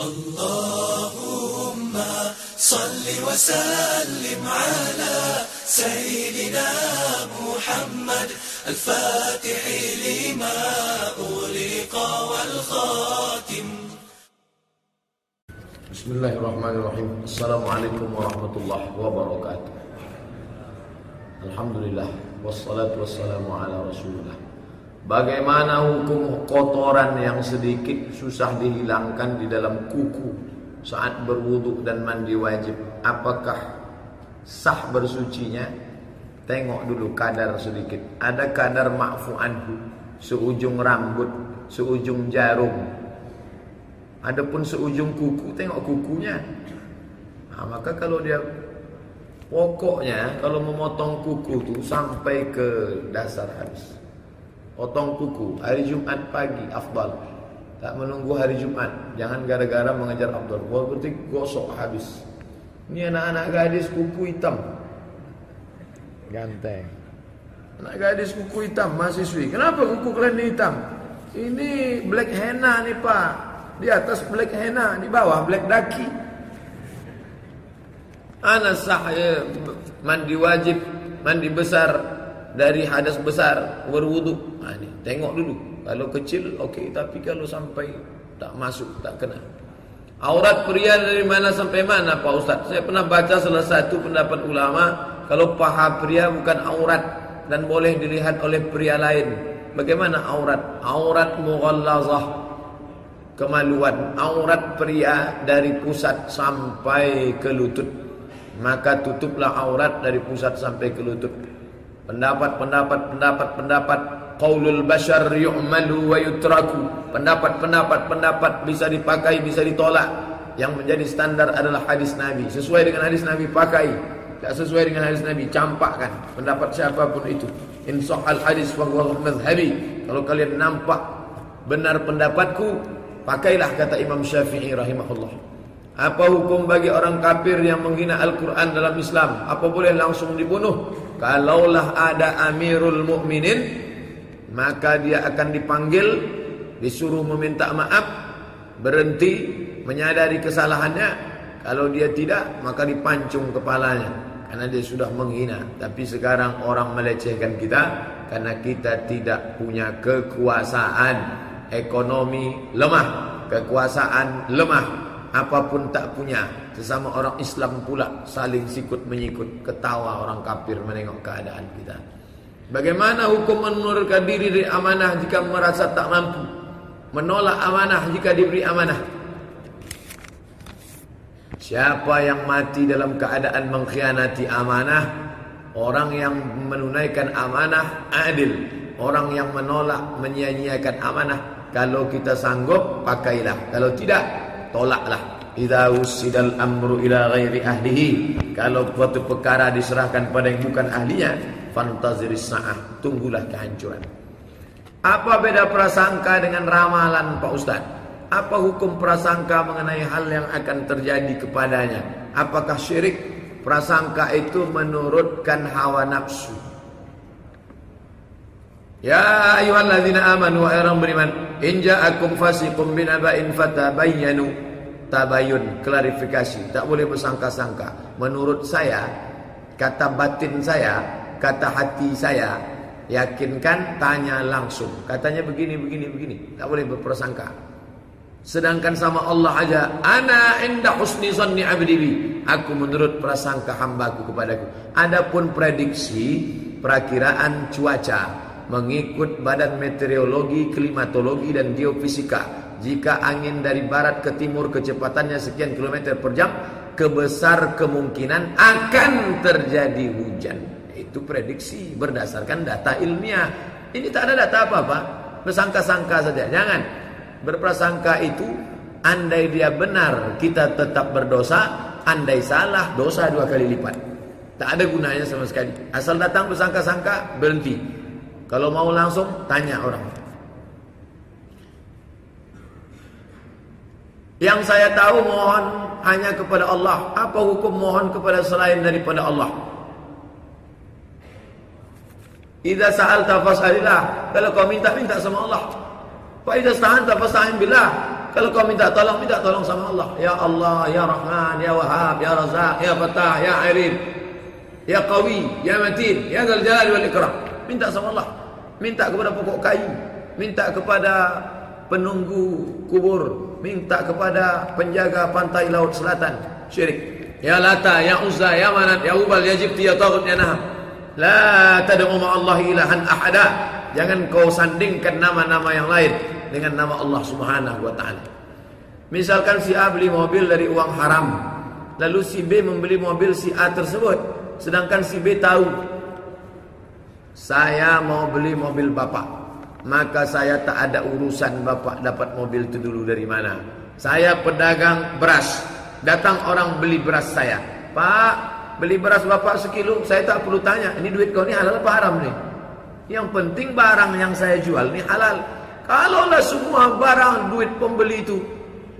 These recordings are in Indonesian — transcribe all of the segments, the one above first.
اللهم صل وسلم على سيدنا محمد الفاتح لما أغلق والخاتم. بسم الله الرحمن الرحيم. السلام عليكم ورحمة الله وبركاته. الحمد لله والصلاة والسلام على رسول الله. Bagaimana hukum kotoran yang sedikit susah dihilangkan di dalam kuku saat berwudu dan mandi wajib? Apakah sah bersucinya? Tengok dulu kadar sedikit. Ada kadar ma'fu seujung rambut, seujung jarum. Adapun seujung kuku, tengok kukunya. Nah, maka kalau dia pokoknya kalau memotong kuku itu sampai ke dasar habis. Potong kuku hari Jumat pagi afdal. Tak menunggu hari Jumat. Jangan gara-gara mengejar afdal. Gua berarti gosok habis. Ini anak-anak gadis kuku hitam. Ganteng. Anak gadis kuku hitam mahasiswi. Kenapa kuku kalian hitam? Ini black henna nih Pak. Di atas black henna, di bawah black daki. Anak sah ya, mandi wajib, mandi besar dari hadas besar berwudu. Tengok dulu. Kalau kecil okey, tapi kalau sampai tak masuk tak kena. Aurat pria dari mana sampai mana Pak Ustaz? Saya pernah baca salah satu pendapat ulama kalau paha pria bukan aurat dan boleh dilihat oleh pria lain. Bagaimana aurat? Aurat mughallazah. Kemaluan aurat pria dari pusat sampai ke lutut. Maka tutuplah aurat dari pusat sampai ke lutut. Pendapat-pendapat pendapat-pendapat qaulul bashar yu'malu wa yutraku. Pendapat-pendapat pendapat bisa dipakai, bisa ditolak. Yang menjadi standar adalah hadis Nabi. Sesuai dengan hadis Nabi pakai. Tak sesuai dengan hadis Nabi campakkan. Pendapat siapa pun itu. In al hadis huwa madhhabi. Kalau kalian nampak benar pendapatku, pakailah kata Imam Syafi'i rahimahullah. Apa hukum bagi orang kafir yang menghina Al-Quran dalam Islam? Apa boleh langsung dibunuh? Kalaulah ada Amirul Mukminin, maka dia akan dipanggil, disuruh meminta maaf, berhenti, menyadari kesalahannya. Kalau dia tidak, maka dipancung kepalanya. Karena dia sudah menghina. Tapi sekarang orang melecehkan kita, karena kita tidak punya kekuasaan. Ekonomi lemah, kekuasaan lemah, apa pun tak punya sesama orang Islam pula saling sikut menyikut ketawa orang kafir menengok keadaan kita bagaimana hukum menurunkan diri dari amanah jika merasa tak mampu? Menolak amanah jika diberi amanah. Siapa yang mati dalam keadaan mengkhianati amanah? Orang yang menunaikan amanah adil. Orang yang menolak menyia-nyiakan amanah. Kalau kita sanggup pakailah. Kalau tidak tolaklah idza usidal amru ila ghairi ahlihi. Kalau suatu perkara diserahkan pada yang bukan ahlinya fantaziris sa'ah tunggulah kehancuran. Apa beda prasangka dengan ramalan Pak Ustaz? Apa hukum prasangka mengenai hal yang akan terjadi kepadanya? Apakah syirik? Prasangka itu menurutkan hawa nafsu. Ya ayyuhalladzina amanu wa orang beriman in ja'akum fasiqun binaba'in fatabayyanu tabayun klarifikasi. Tak boleh bersangka-sangka. Menurut saya kata batin saya kata hati saya yakinkan tanya langsung. Katanya begini begini begini. Tak boleh berprasangka. Sedangkan sama Allah aja ana inda husni zanni abdi aku menurut prasangka hambaku kepadaku. Adapun prediksi perakiraan cuaca mengikut badan meteorologi, klimatologi dan geofisika jika angin dari barat ke timur kecepatannya sekian kilometer per jam, kebesar kemungkinan akan terjadi hujan. Itu prediksi berdasarkan data ilmiah. Ini tak ada data apa-apa. Bersangka-sangka saja. Jangan. Berprasangka itu andai dia benar kita tetap berdosa, andai salah dosa dua kali lipat. Tak ada gunanya sama sekali. Asal datang bersangka-sangka berhenti. Kalau mau langsung tanya orang. Yang saya tahu mohon hanya kepada Allah. Apa hukum mohon kepada selain daripada Allah? Idza sa'alta fas'alillah. Kalau kau minta minta sama Allah. Fa idza sta'anta fasta'in billah. Kalau kau minta tolong, minta tolong sama Allah. Ya Allah, Ya Rahman, Ya Wahab, Ya Razak, Ya Fatah, Ya Alim, Ya Qawi, Ya Matin, Ya Zal Jalal wal Ikram. Minta sama Allah. Minta kepada pokok kayu. Minta kepada penunggu kubur. Minta kepada penjaga pantai laut selatan. Syirik. Ya Lata, Ya Uzza, Ya Manat, Ya Ubal, Ya Jibti, Ya Tagut, Ya Naham. La tad'u Allah ilahan ahada. Jangan kau sandingkan nama-nama yang lain dengan nama Allah Subhanahu wa taala. Misalkan si A beli mobil dari uang haram, lalu si B membeli mobil si A tersebut, sedangkan si B tahu saya mau beli mobil bapak, maka saya tak ada urusan bapak dapat mobil itu dulu dari mana. Saya pedagang beras, datang orang beli beras saya, Pak beli beras bapak sekilo, saya tak perlu tanya, ini duit kau ini halal apa haram nih? Yang penting barang yang saya jual ini halal. Kalaulah semua barang duit pembeli itu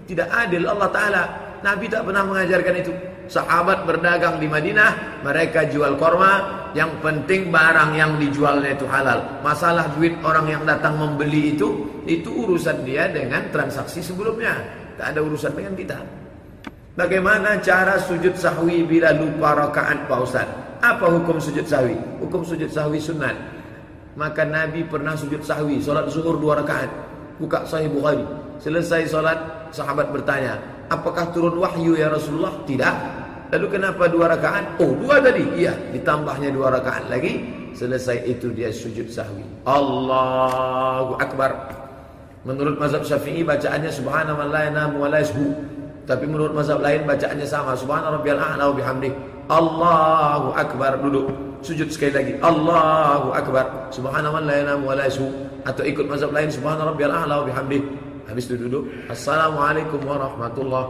tidak adil Allah Ta'ala. Nabi tak pernah mengajarkan itu. Sahabat berdagang di Madinah, mereka jual korma. Yang penting barang yang dijualnya itu halal. Masalah duit orang yang datang membeli itu, itu urusan dia dengan transaksi sebelumnya. Tak ada urusan dengan kita. Bagaimana cara sujud sahwi bila lupa rakaat Pak? Apa hukum sujud sahwi? Hukum sujud sahwi sunat. Maka Nabi pernah sujud sahwi, solat zuhur dua rakaat. Buka Sahih Bukhari. Selesai solat, sahabat bertanya, apakah turun wahyu ya Rasulullah? Tidak. Lalu kenapa dua rakaat? Oh, dua tadi. Iya, ditambahnya dua rakaat lagi. Selesai itu dia sujud sahwi. Allahu Akbar. Menurut mazhab Syafi'i bacaannya subhanallah la yanamu wa la. Tapi menurut mazhab lain bacaannya sama. Subhana rabbiyal a'la wa bihamdih. Allahu akbar duduk. Sujud sekali lagi. Allahu akbar. Subhanallah la wa. Atau ikut mazhab lain subhana rabbiyal a'la wa bihamdih. Habis itu duduk. Assalamualaikum warahmatullahi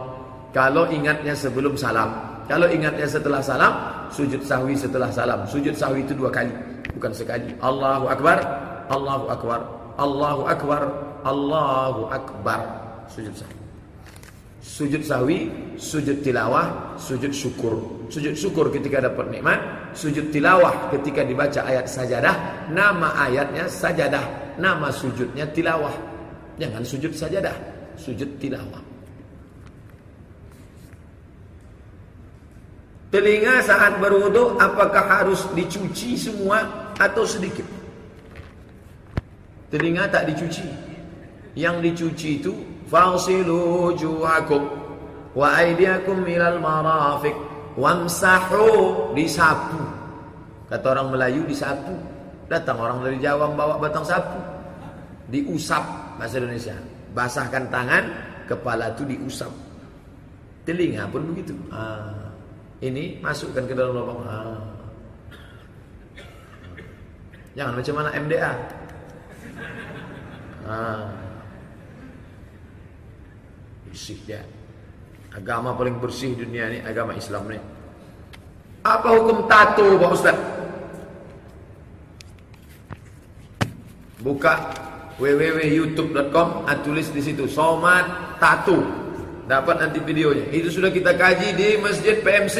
Kalau ingatnya sebelum salam. Kalau ingatnya setelah salam, sujud sahwi setelah salam. Sujud sahwi itu dua kali, bukan sekali. Allahu akbar. Allahu akbar. Allahu akbar. Allahu akbar. Sujud sahwi. Sujud sahwi, sujud tilawah, sujud syukur. Sujud syukur ketika dapat nikmat, sujud tilawah ketika dibaca ayat sajadah, nama ayatnya sajadah, nama sujudnya tilawah. Jangan sujud sajadah, sujud tilawah. Telinga saat berwudu apakah harus dicuci semua atau sedikit? Telinga tak dicuci. Yang dicuci itu Fasilu wujuhakum wa aydiyakum ilal marafiq wamsahu disapu. Kata orang Melayu disapu. Datang orang dari Jawa membawa batang sapu. Diusap bahasa Indonesia. Basahkan tangan, kepala itu diusap. Telinga pun begitu. Ah. Ini masukkan ke dalam lubang. Ah. Jangan macam mana MDA. Ah bersih. Agama paling bersih dunia ni agama Islam ni. Apa hukum tato Pak Ustaz? Buka www.youtube.com tulis di situ Somat Tato. Dapat nanti videonya. Itu sudah kita kaji di Masjid PMC.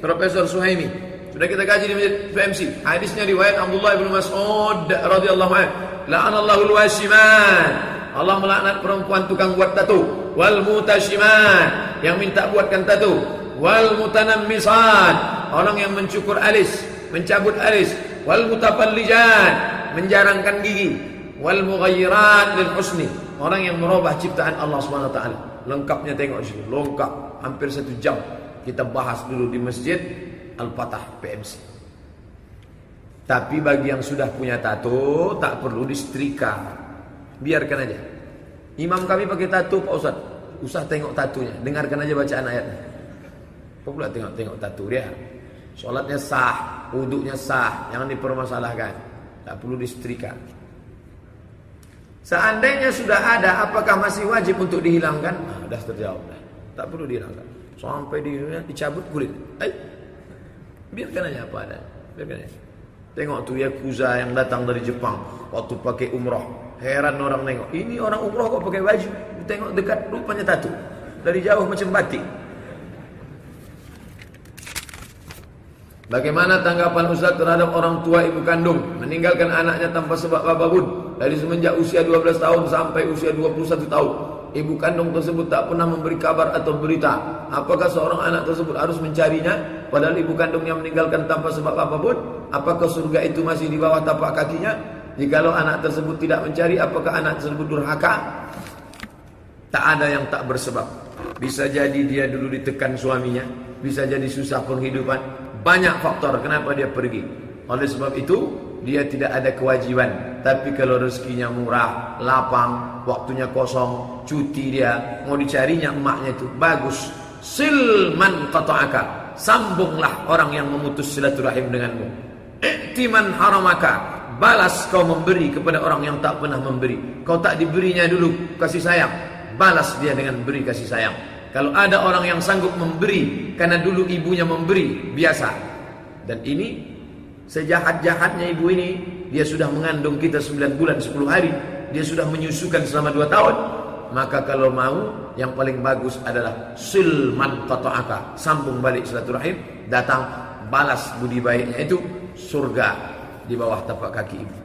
Profesor Suhaimi. Sudah kita kaji di Masjid PMC. Hadisnya riwayat Abdullah bin Mas'ud radhiyallahu anhu. La'anallahu al-wasiman. Allah melaknat perempuan tukang buat tato wal mutashiman yang minta buatkan tato wal mutanammisan orang yang mencukur alis mencabut alis wal mutafallijan menjarangkan gigi wal mughayyirat lil husni orang yang merubah ciptaan Allah Subhanahu wa taala lengkapnya tengok sini lengkap hampir satu jam kita bahas dulu di masjid Al-Fatah PMC tapi bagi yang sudah punya tato tak perlu disetrika biarkan aja Imam kami pakai tatu Pak Ustaz. Usah tengok tatunya, dengarkan aja bacaan ayatnya. Apa pula tengok-tengok tatu dia? Sholatnya sah, wuduknya sah, jangan dipermasalahkan. Tak perlu disetrika. Seandainya sudah ada, apakah masih wajib untuk dihilangkan? Nah, sudah terjawab. Tak perlu dihilangkan. Sampai di dunia dicabut kulit. Eh, biarkan aja apa ada. Biarkan aja. Tengok tuh Yakuza yang datang dari Jepang waktu pakai umroh. Heran orang nengok. Ini orang umroh kok pakai baju. Tengok dekat rupanya tatu. Dari jauh macam batik. Bagaimana tanggapan Ustaz terhadap orang tua ibu kandung meninggalkan anaknya tanpa sebab apa pun dari semenjak usia 12 tahun sampai usia 21 tahun. Ibu kandung tersebut tak pernah memberi kabar atau berita. Apakah seorang anak tersebut harus mencarinya? Padahal ibu kandungnya meninggalkan tanpa sebab apa pun. Apakah surga itu masih di bawah tapak kakinya? Jikalau anak tersebut tidak mencari, apakah anak tersebut durhaka? Tak ada yang tak bersebab. Bisa jadi dia dulu ditekan suaminya. Bisa jadi susah penghidupan. Banyak faktor kenapa dia pergi. Oleh sebab itu, dia tidak ada kewajiban. Tapi kalau rezekinya murah, lapang, waktunya kosong, cuti dia, mau dicarinya emaknya itu bagus. Silman qata'aka. Sambunglah orang yang memutus silaturahim denganmu. Iktiman haramaka. Balas kau memberi kepada orang yang tak pernah memberi. Kau tak diberinya dulu kasih sayang. Balas dia dengan beri kasih sayang. Kalau ada orang yang sanggup memberi karena dulu ibunya memberi, biasa. Dan ini Sejahat-jahatnya ibu ini Dia sudah mengandung kita 9 bulan 10 hari. Dia sudah menyusukan selama 2 tahun. Maka kalau mau Yang paling bagus adalah Silman qata'aka Sambung balik silaturahim Datang balas budi baiknya itu Surga di bawah tapak kaki ibu.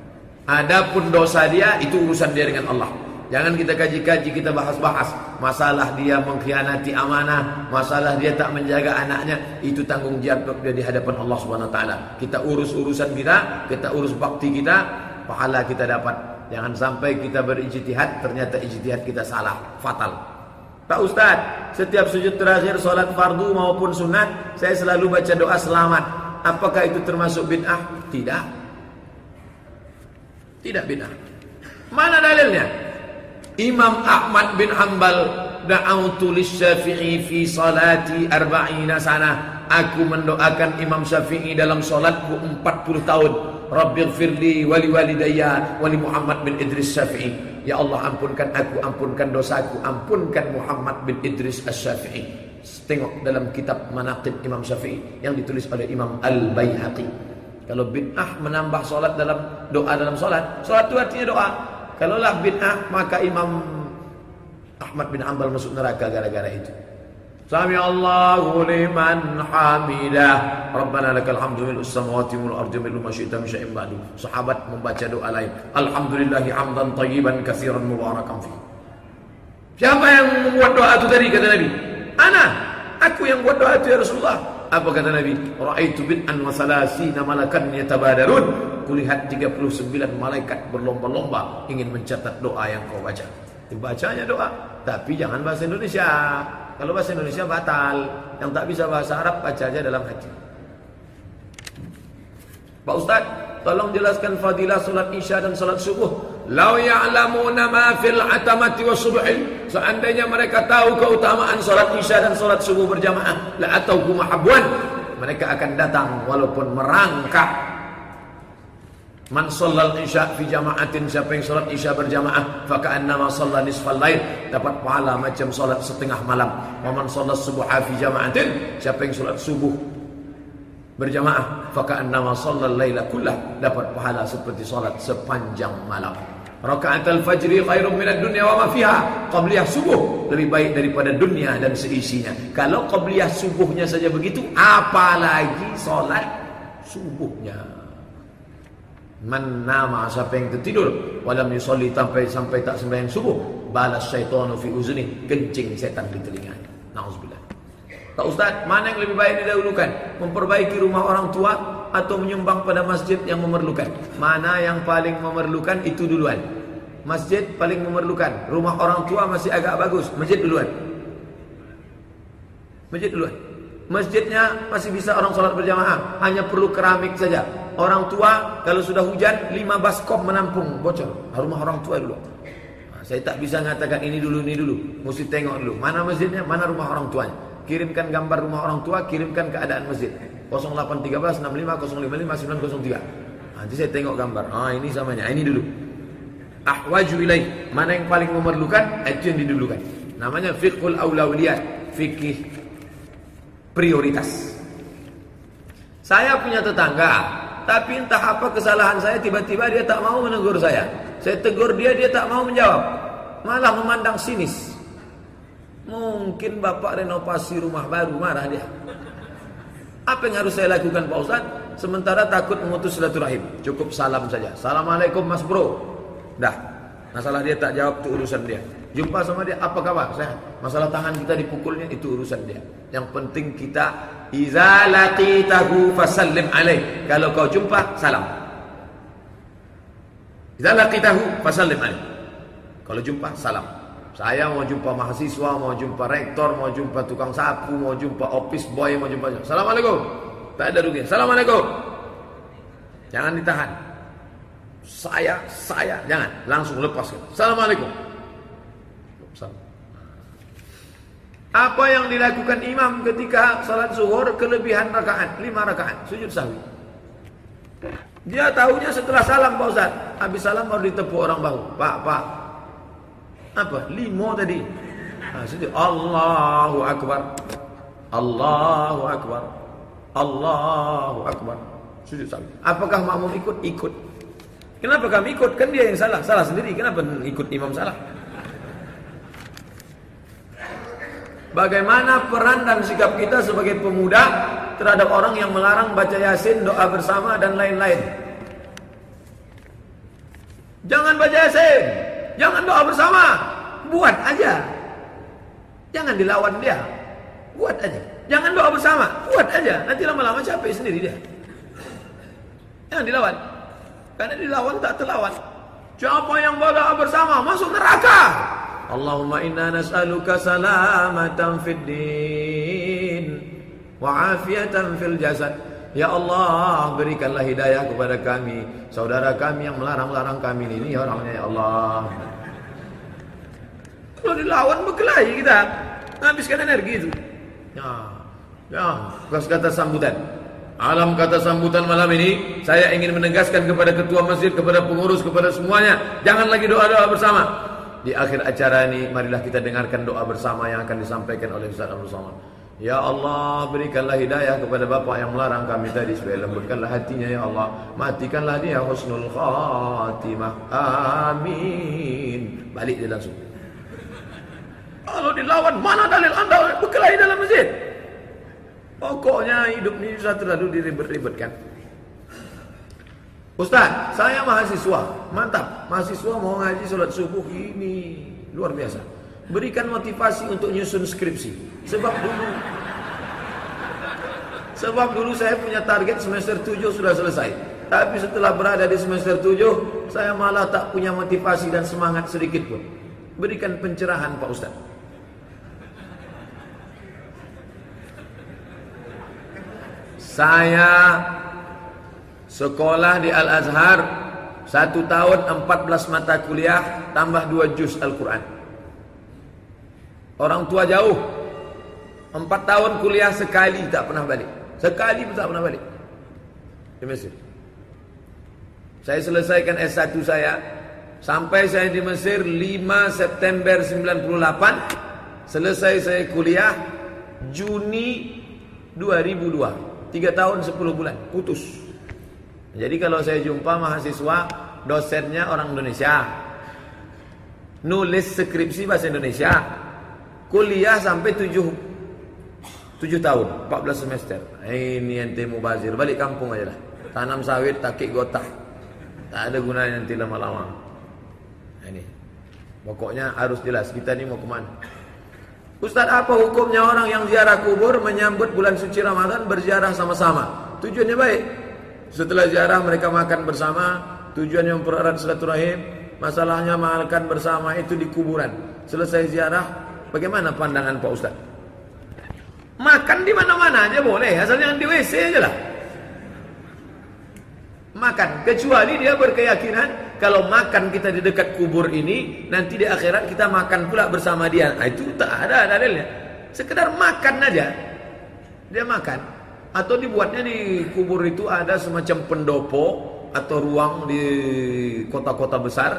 Adapun dosa dia Itu urusan dia dengan Allah Jangan kita kaji-kaji, kita bahas-bahas. Masalah dia mengkhianati amanah Masalah dia tak menjaga anaknya Itu tanggung jawab dia di hadapan Allah SWT Kita urus urusan kita Kita urus bakti kita Pahala kita dapat. Jangan sampai kita berijtihad Ternyata ijtihad kita salah, fatal. Pak Ustaz, setiap sujud terakhir Solat fardu maupun sunat Saya selalu baca doa selamat. Apakah itu termasuk bid'ah? Tidak. Tidak bid'ah. Mana dalilnya? Imam Ahmad bin Hanbal da'autu Syafi'i fi salati arba'ina sana. Aku mendoakan Imam Syafi'i dalam salatku 40 tahun. Rabbighfirli wali walidayya wali Muhammad bin Idris Syafi'i. Ya Allah ampunkan aku, ampunkan dosaku, ampunkan Muhammad bin Idris Syafi'i. Tengok dalam kitab Manaqib Imam Syafi'i yang ditulis oleh Imam Al-Baihaqi. Kalau bid'ah menambah solat dalam doa dalam solat, solat itu artinya doa. Kalaulah bid'ah maka Imam Ahmad bin Ambal masuk neraka gara-gara itu. Sami Allahu liman hamidah. Rabbana lakal hamdu mil samawati wal ardi mil ma syi'ta min syai'in ba'du. Sahabat membaca doa lain. Alhamdulillahi hamdan tayyiban katsiran mubarakan fi. Siapa yang membuat doa itu tadi kata Nabi? Ana. Aku yang buat doa itu ya Rasulullah. Apa kata Nabi? Ra'aitu bid'an wa salasina malakan yatabadarun. Kulihat 39 malaikat berlomba-lomba ingin mencatat doa yang kau baca. Dibacanya doa, tapi jangan bahasa Indonesia. Kalau bahasa Indonesia batal. Yang tak bisa bahasa Arab baca aja dalam hati. Pak Ustaz, tolong jelaskan fadilah salat Isya dan salat subuh. Lau ya'lamuna ma fil atamati subhi Seandainya mereka tahu keutamaan solat isya dan solat subuh berjamaah, la atau kumahabuan, mereka akan datang walaupun merangkak. Man sallal isya fi jama'atin siapa yang solat isya berjamaah, faka'annama shalla nisfal lail, dapat pahala macam solat setengah malam. Wa man subuh fi jama'atin, siapa yang solat subuh berjamaah, faka'annama shalla laila kullah, dapat pahala seperti solat sepanjang malam. Rakaat al-fajri khairum minad dunya wa ma fiha. Qabliyah subuh lebih baik daripada dunia dan seisinya. Kalau qabliyah subuhnya saja begitu, apalagi solat subuhnya. Man siapa yang tertidur walam yusalli sampai sampai tak sembahyang subuh, balas syaitanu fi uzni, kencing setan di telinganya. Nauzubillah. Tak Ustaz, mana yang lebih baik didahulukan? Memperbaiki rumah orang tua atau menyumbang pada masjid yang memerlukan? Mana yang paling memerlukan itu duluan. Masjid paling memerlukan. Rumah orang tua masih agak bagus. Masjid duluan. Masjid duluan. Masjidnya masih bisa orang sholat berjamaah. Hanya perlu keramik saja. Orang tua kalau sudah hujan lima baskop menampung bocor. Rumah orang tua dulu. Nah, saya tak bisa mengatakan ini dulu ini dulu. Mesti tengok dulu. Mana masjidnya, mana rumah orang tuanya. Kirimkan gambar rumah orang tua, kirimkan keadaan masjid. 0813 65 055 903. Nanti saya tengok gambar. Ah ini samanya. Ini dulu. Ahwaju ilaih. Mana yang paling memerlukan, itu yang didulukan. Namanya fiqhul aulawliyat. Fikih prioritas. Saya punya tetangga, tapi entah apa kesalahan saya tiba-tiba dia tak mau menegur saya. Saya tegur dia, dia tak mau menjawab. Malah memandang sinis. Mungkin bapak renovasi rumah baru marah dia. Apa yang harus saya lakukan Pak Ustaz? Sementara takut memutus silaturahim. Cukup salam saja. Assalamualaikum Mas Bro. Dah. Masalah dia tak jawab itu urusan dia. Jumpa sama dia, apa kabar? Sehat. Masalah tangan kita dipukulnya itu urusan dia. Yang penting kita iza laqitahu fasallim alaih. Kalau kau jumpa, salam. Iza laqitahu fasallim alaih. Kalau jumpa, salam. Saya mau jumpa mahasiswa, mau jumpa rektor, mau jumpa tukang sapu, mau jumpa office boy, mau jumpa Assalamualaikum. Tak ada rugi. Assalamualaikum. Jangan ditahan. Saya, saya, jangan. Langsung lepas. Assalamualaikum. Apa yang dilakukan imam ketika salat zuhur kelebihan rakaat, lima rakaat, sujud sahwi. Dia tahunya setelah salam Pak Ustaz. Habis salam baru ditepuk orang bahu. Pak, Pak, apa? Lima tadi. Ha, sujud. Allahu Akbar. Allahu Akbar. Allahu Akbar. Sujud sawi. Apakah makmum ikut? Ikut. Kenapa kami ikut? Kan dia yang salah. Salah sendiri. Kenapa ikut imam salah? Bagaimana peran dan sikap kita sebagai pemuda terhadap orang yang melarang baca yasin, doa bersama dan lain-lain. Jangan baca yasin. Jangan doa bersama. Buat aja. Jangan dilawan dia. Buat aja. Jangan doa bersama. Buat aja. Nanti lama-lama capek sendiri dia. Jangan dilawan. Karena dilawan tak terlawan. Siapa yang berdoa bersama masuk neraka. Allahumma inna nas'aluka salamatan fid din wa afiatan fil jasad. Ya Allah, berikanlah hidayah kepada kami, saudara kami yang melarang-larang kami ini orangnya ya Allah. Kalau dilawan berkelahi kita, habiskan energi itu. Ya, ya, kata sambutan. Alam kata sambutan malam ini, saya ingin menegaskan kepada ketua masjid, kepada pengurus, kepada semuanya, jangan lagi doa-doa bersama. Di akhir acara ini, marilah kita dengarkan doa bersama yang akan disampaikan oleh Ustaz Abdul Somad. Ya Allah berikanlah hidayah kepada bapa yang melarang kami tadi supaya lembutkanlah hatinya ya Allah. Matikanlah dia husnul khatimah. Amin. Balik dia langsung. Kalau dilawan mana dalil anda berkelahi dalam masjid? Pokoknya hidup ini sudah terlalu diribet-ribetkan Ustaz saya mahasiswa mantap mahasiswa mau ngaji sholat subuh ini luar biasa berikan motivasi untuk nyusun skripsi Sebab dulu Sebab dulu saya punya target semester 7 sudah selesai. Tapi setelah berada di semester 7, saya malah tak punya motivasi dan semangat sedikit pun. Berikan pencerahan Pak Ustaz. Saya sekolah di Al-Azhar satu tahun 14 mata kuliah tambah 2 juz Al-Quran. Orang tua jauh Empat tahun kuliah sekali tak pernah balik. Sekali pun tak pernah balik. Di Mesir. Saya selesaikan S1 saya. Sampai saya di Mesir 5 September 98. Selesai saya kuliah Juni 2002. 3 tahun 10 bulan. Putus. Jadi kalau saya jumpa mahasiswa, dosennya orang Indonesia. Nulis skripsi bahasa Indonesia. Kuliah sampai 7 Tujuh tahun, 14 semester. Ini ente mubazir, balik kampung aja lah. Tanam sawit, takik gotah. Tak ada gunanya nanti lama-lama. Ini. Pokoknya harus jelas kita ni mau ke mana. Ustaz apa hukumnya orang yang ziarah kubur menyambut bulan suci Ramadan berziarah sama-sama? Tujuannya baik. Setelah ziarah mereka makan bersama, tujuannya mempererat silaturahim, masalahnya makan bersama itu di kuburan. Selesai ziarah, bagaimana pandangan Pak Ustaz? Makan di mana-mana aja boleh, asal jangan di WC aja lah. Makan, kecuali dia berkeyakinan kalau makan kita di dekat kubur ini, nanti di akhirat kita makan pula bersama dia. Nah, itu tak ada dalilnya. Sekedar makan aja. Dia makan. Atau dibuatnya di kubur itu ada semacam pendopo atau ruang di kota-kota besar.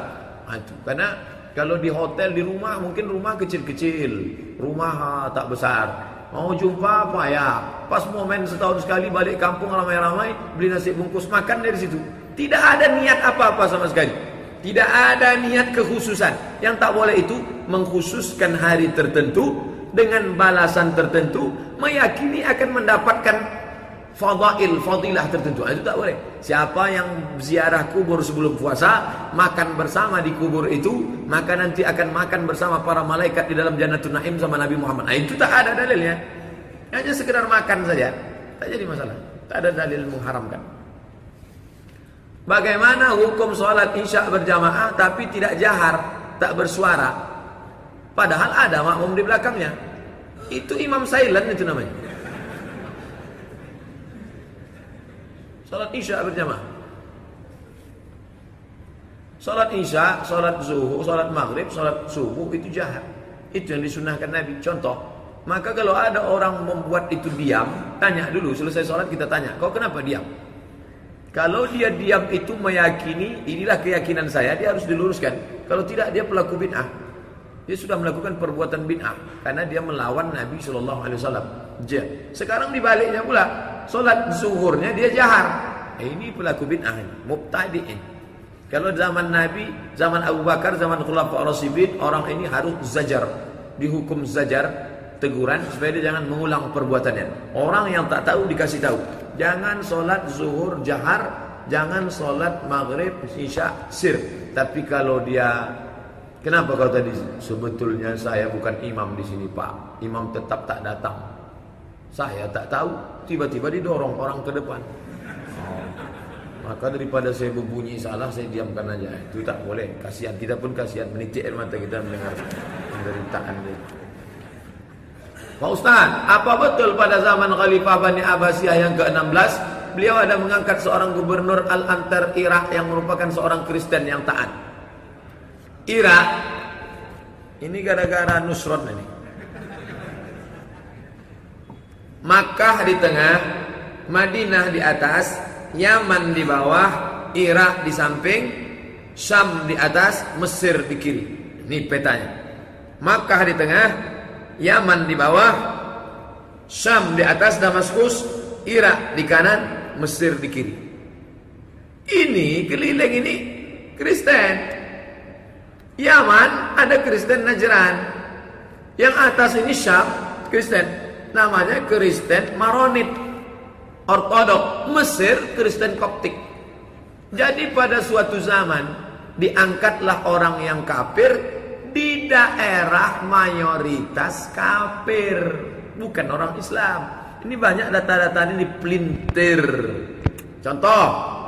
Itu. Karena kalau di hotel, di rumah, mungkin rumah kecil-kecil. Rumah ah, tak besar. Mau jumpa apa ya? Pas momen setahun sekali balik kampung ramai-ramai beli nasi bungkus makan dari situ. Tidak ada niat apa-apa sama sekali. Tidak ada niat kekhususan. Yang tak boleh itu mengkhususkan hari tertentu dengan balasan tertentu, meyakini akan mendapatkan fadail, fadilah tertentu. Itu tak boleh. Siapa yang ziarah kubur sebelum puasa, makan bersama di kubur itu, maka nanti akan makan bersama para malaikat di dalam jannatul naim sama Nabi Muhammad. Nah, itu tak ada dalilnya. Hanya sekedar makan saja. Tak jadi masalah. Tak ada dalil mengharamkan. Bagaimana hukum sholat isya berjamaah tapi tidak jahar, tak bersuara? Padahal ada makmum di belakangnya. Itu imam silent itu namanya. Salat Isya berjamaah. Salat Isya, salat zuhur, salat maghrib, salat subuh itu jahat. Itu yang disunahkan Nabi. Contoh, maka kalau ada orang membuat itu diam, tanya dulu selesai salat kita tanya, kau kenapa diam? Kalau dia diam itu meyakini inilah keyakinan saya, dia harus diluruskan. Kalau tidak dia pelaku bid'ah. Dia sudah melakukan perbuatan bid'ah karena dia melawan Nabi Shallallahu Alaihi Wasallam. Sekarang dibaliknya pula, solat zuhurnya dia jahar. Eh, ini pelaku bid'ah, mubtadi'in. Kalau zaman Nabi, zaman Abu Bakar, zaman Khulafa Rasyidin, orang ini harus zajar, dihukum zajar, teguran supaya dia jangan mengulang perbuatannya. Orang yang tak tahu dikasih tahu. Jangan solat zuhur jahar, jangan solat maghrib isya sir. Tapi kalau dia Kenapa kau tadi sebetulnya saya bukan imam di sini Pak. Imam tetap tak datang. Saya tak tahu. Tiba-tiba didorong orang ke depan. Oh. Maka daripada saya berbunyi salah saya diamkan aja. Itu tak boleh. Kasihan kita pun kasihan menitik air mata kita mendengar penderitaan dia. Pak Ustaz, apa betul pada zaman Khalifah Bani Abbasiyah yang ke-16 beliau ada mengangkat seorang gubernur Al-Antar Irak yang merupakan seorang Kristen yang taat? Irak ini gara-gara Nusron ini. Makkah di tengah, Madinah di atas, Yaman di bawah, Irak di samping, Syam di atas, Mesir di kiri. Ini petanya. Makkah di tengah, Yaman di bawah, Syam di atas, Damaskus, Irak di kanan, Mesir di kiri. Ini keliling ini Kristen. Yaman ada Kristen Najran. Yang atas ini Syam Kristen. Namanya Kristen Maronit. Ortodok. Mesir Kristen Koptik. Jadi pada suatu zaman diangkatlah orang yang kafir di daerah mayoritas kafir, bukan orang Islam. Ini banyak data-data ini dipelintir. Contoh,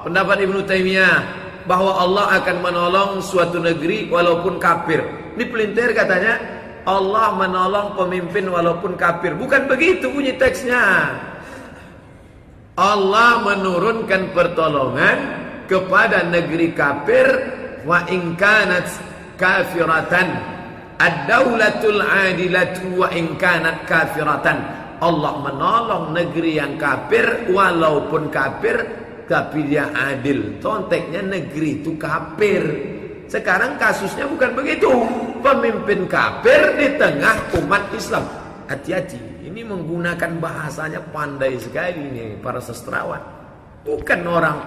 pendapat Ibnu Taimiyah bahwa Allah akan menolong suatu negeri walaupun kafir. Ini pelintir katanya Allah menolong pemimpin walaupun kafir. Bukan begitu bunyi teksnya. Allah menurunkan pertolongan kepada negeri kafir wa in kanat kafiratan ad-daulatul adilatu wa in kanat kafiratan Allah menolong negeri yang kafir walaupun kafir tapi dia adil. Conteknya negeri itu kafir. Sekarang kasusnya bukan begitu. Pemimpin kafir di tengah umat Islam. Hati-hati. Ini menggunakan bahasanya pandai sekali ini para sastrawan. Bukan orang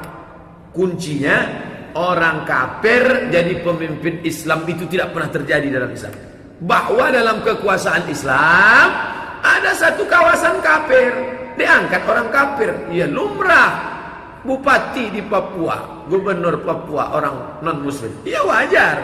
kuncinya orang kafir jadi pemimpin Islam itu tidak pernah terjadi dalam Islam. Bahwa dalam kekuasaan Islam ada satu kawasan kafir diangkat orang kafir. Ya lumrah bupati di Papua, gubernur Papua orang non muslim. Ya wajar.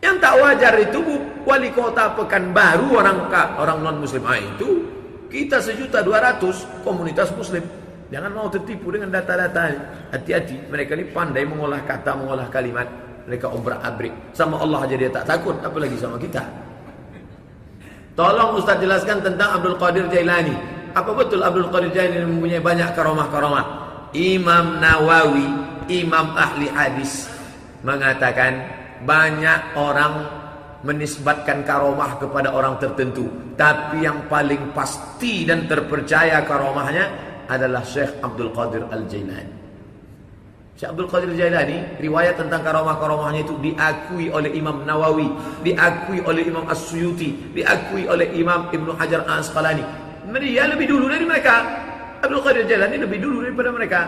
Yang tak wajar itu wali kota Pekanbaru orang orang non muslim. Ah itu kita sejuta dua ratus komunitas muslim. Jangan mau tertipu dengan data-data. Hati-hati, mereka ini pandai mengolah kata, mengolah kalimat. Mereka obrak-abrik. Sama Allah aja dia tak takut, apalagi sama kita. Tolong Ustaz jelaskan tentang Abdul Qadir Jailani. Apa betul Abdul Qadir Jailani mempunyai banyak karomah-karomah? Imam Nawawi, imam ahli hadis mengatakan banyak orang menisbatkan karomah kepada orang tertentu, tapi yang paling pasti dan terpercaya karomahnya adalah Syekh Abdul Qadir Al-Jailani. Syekh Abdul Qadir Jailani riwayat tentang karomah-karomahnya itu diakui oleh Imam Nawawi, diakui oleh Imam As-Suyuti, diakui oleh Imam Ibnu Hajar Al-Asqalani. Dia lebih dulu dari mereka. Abdul Qadir Jalani lebih dulu daripada mereka.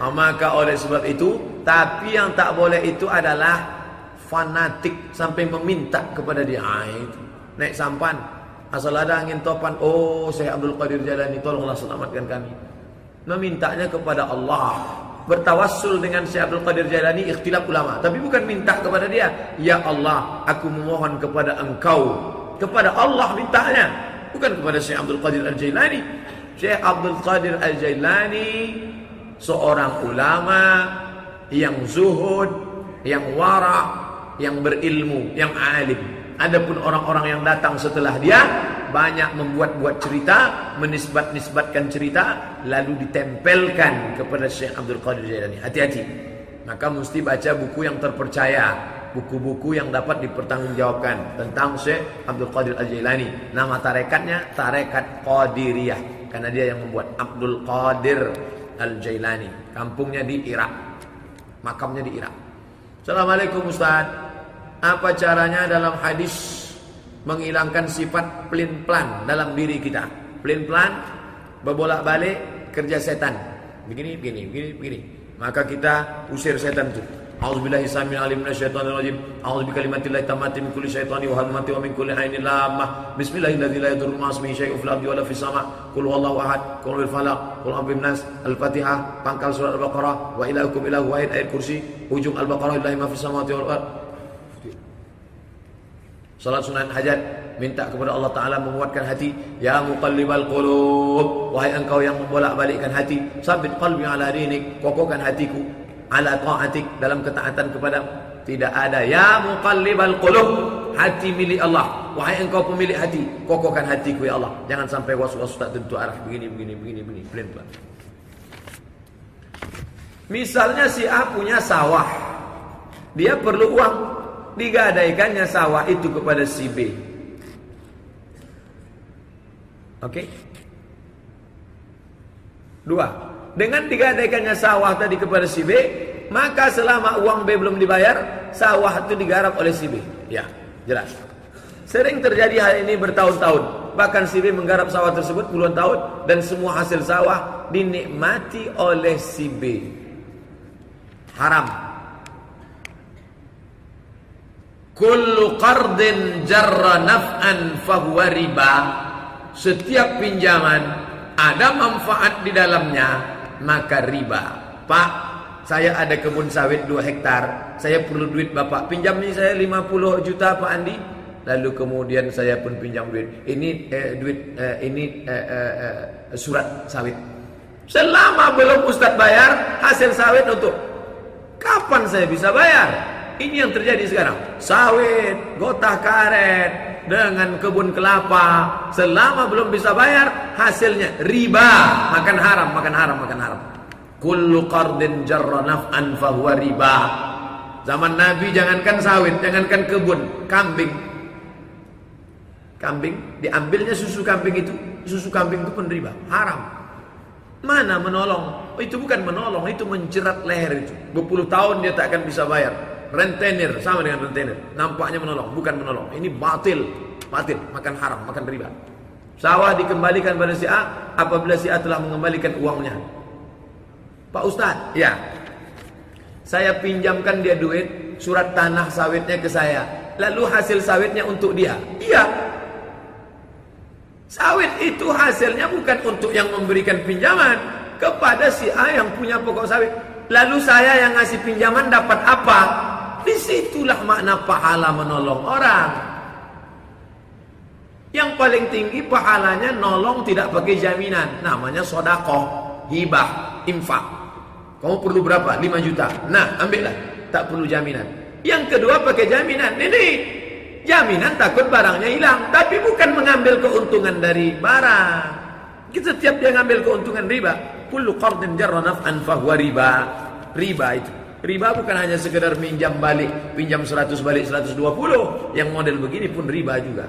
Oh, maka oleh sebab itu, tapi yang tak boleh itu adalah fanatik sampai meminta kepada dia. Ah, itu. Naik sampan, asal ada angin topan, oh saya Abdul Qadir Jalani, tolonglah selamatkan kami. Memintanya kepada Allah. Bertawassul dengan Syekh Abdul Qadir Jailani ikhtilaf ulama. Tapi bukan minta kepada dia. Ya Allah, aku memohon kepada engkau. Kepada Allah mintanya. Bukan kepada Syekh Abdul Qadir Al-Jailani. Syekh Abdul Qadir Al-Jailani seorang ulama yang zuhud, yang wara, yang berilmu, yang alim. Adapun orang-orang yang datang setelah dia banyak membuat-buat cerita, menisbat-nisbatkan cerita lalu ditempelkan kepada Syekh Abdul Qadir Jailani. Hati-hati. Maka mesti baca buku yang terpercaya, buku-buku yang dapat dipertanggungjawabkan tentang Syekh Abdul Qadir Al-Jailani. Nama tarekatnya Tarekat Qadiriyah karena dia yang membuat Abdul Qadir Al-Jailani. Kampungnya di Irak. Makamnya di Irak. Assalamualaikum Ustaz. Apa caranya dalam hadis menghilangkan sifat pelin-pelan dalam diri kita? Pelin-pelan, berbolak-balik kerja setan. Begini, begini, begini, begini. Maka kita usir setan itu. A'udzubillahi samil alim minasyaitonir rajim. A'udzu bikalimatillahi tammati min kulli syaitani wa hamati wa min kulli ainin lamah. Bismillahirrahmanirrahim. La yadurru ma ismihi syai'un fil ardi a'udzu. Al-Fatihah, pangkal surat Al-Baqarah. Wa ilahukum ilahu wahid ayat kursi. Ujung Al-Baqarah lillahi ma. Salat hajat minta kepada Allah Taala menguatkan hati ya muqallibal qulub wahai engkau yang membolak-balikkan hati sabit qalbi ala dinik hatiku ala taatik dalam ketaatan kepada tidak ada ya muqallibal qulub hati milik Allah wahai engkau pemilik hati kokohkan hatiku ya Allah jangan sampai was-was tak tentu arah begini begini begini begini pelan-pelan misalnya si A punya sawah dia perlu uang digadaikannya sawah itu kepada si B. Oke. Okay? Dua. Dengan digadaikannya sawah tadi kepada si B, maka selama uang B belum dibayar, sawah itu digarap oleh si B. Ya, jelas. Sering terjadi hal ini bertahun-tahun. Bahkan si B menggarap sawah tersebut puluhan tahun dan semua hasil sawah dinikmati oleh si B. Haram Kullu qardin jarra naf'an fahuwa riba. Setiap pinjaman ada manfaat di dalamnya, maka riba. Pak, saya ada kebun sawit 2 hektar. Saya perlu duit Bapak. Pinjam ini saya 50 juta Pak Andi. Lalu kemudian saya pun pinjam duit. Ini eh, duit eh, ini eh, eh, eh, surat sawit. Selama belum Ustadz bayar hasil sawit untuk kapan saya bisa bayar? Ini yang terjadi sekarang. Sawit, gotah karet, dengan kebun kelapa. Selama belum bisa bayar, hasilnya riba. Makan haram, makan haram, makan haram. Kullu qardin jarra naf'an fahuwa riba. Zaman Nabi jangankan sawit, jangankan kebun, kambing. Kambing, diambilnya susu kambing itu, susu kambing itu pun riba, haram. Mana menolong? Oh, itu bukan menolong, itu menjerat leher itu. Berpuluh tahun dia tak akan bisa bayar rentenir sama dengan rentenir. Nampaknya menolong bukan menolong. Ini batil. Batil. Makan haram makan riba. Sawah dikembalikan pada si A apabila si A telah mengembalikan uangnya. Pak Ustaz? Ya. Saya pinjamkan dia duit surat tanah sawitnya ke saya. Lalu hasil sawitnya untuk dia? Iya. Sawit itu hasilnya bukan untuk yang memberikan pinjaman. Kepada si A yang punya pokok sawit. Lalu saya yang ngasih pinjaman dapat apa Di situlah makna pahala menolong orang. Yang paling tinggi pahalanya nolong tidak pakai jaminan. Namanya sodakoh, hibah, infak. Kamu perlu berapa? 5 juta. Nah, ambillah. Tak perlu jaminan. Yang kedua pakai jaminan. Ini jaminan takut barangnya hilang. Tapi bukan mengambil keuntungan dari barang. Kita setiap dia ngambil keuntungan riba. Kullu qardin jarra naf'an fahuwa riba. Riba itu. Riba bukan hanya sekedar minjam balik, pinjam 100 balik 120. Yang model begini pun riba juga.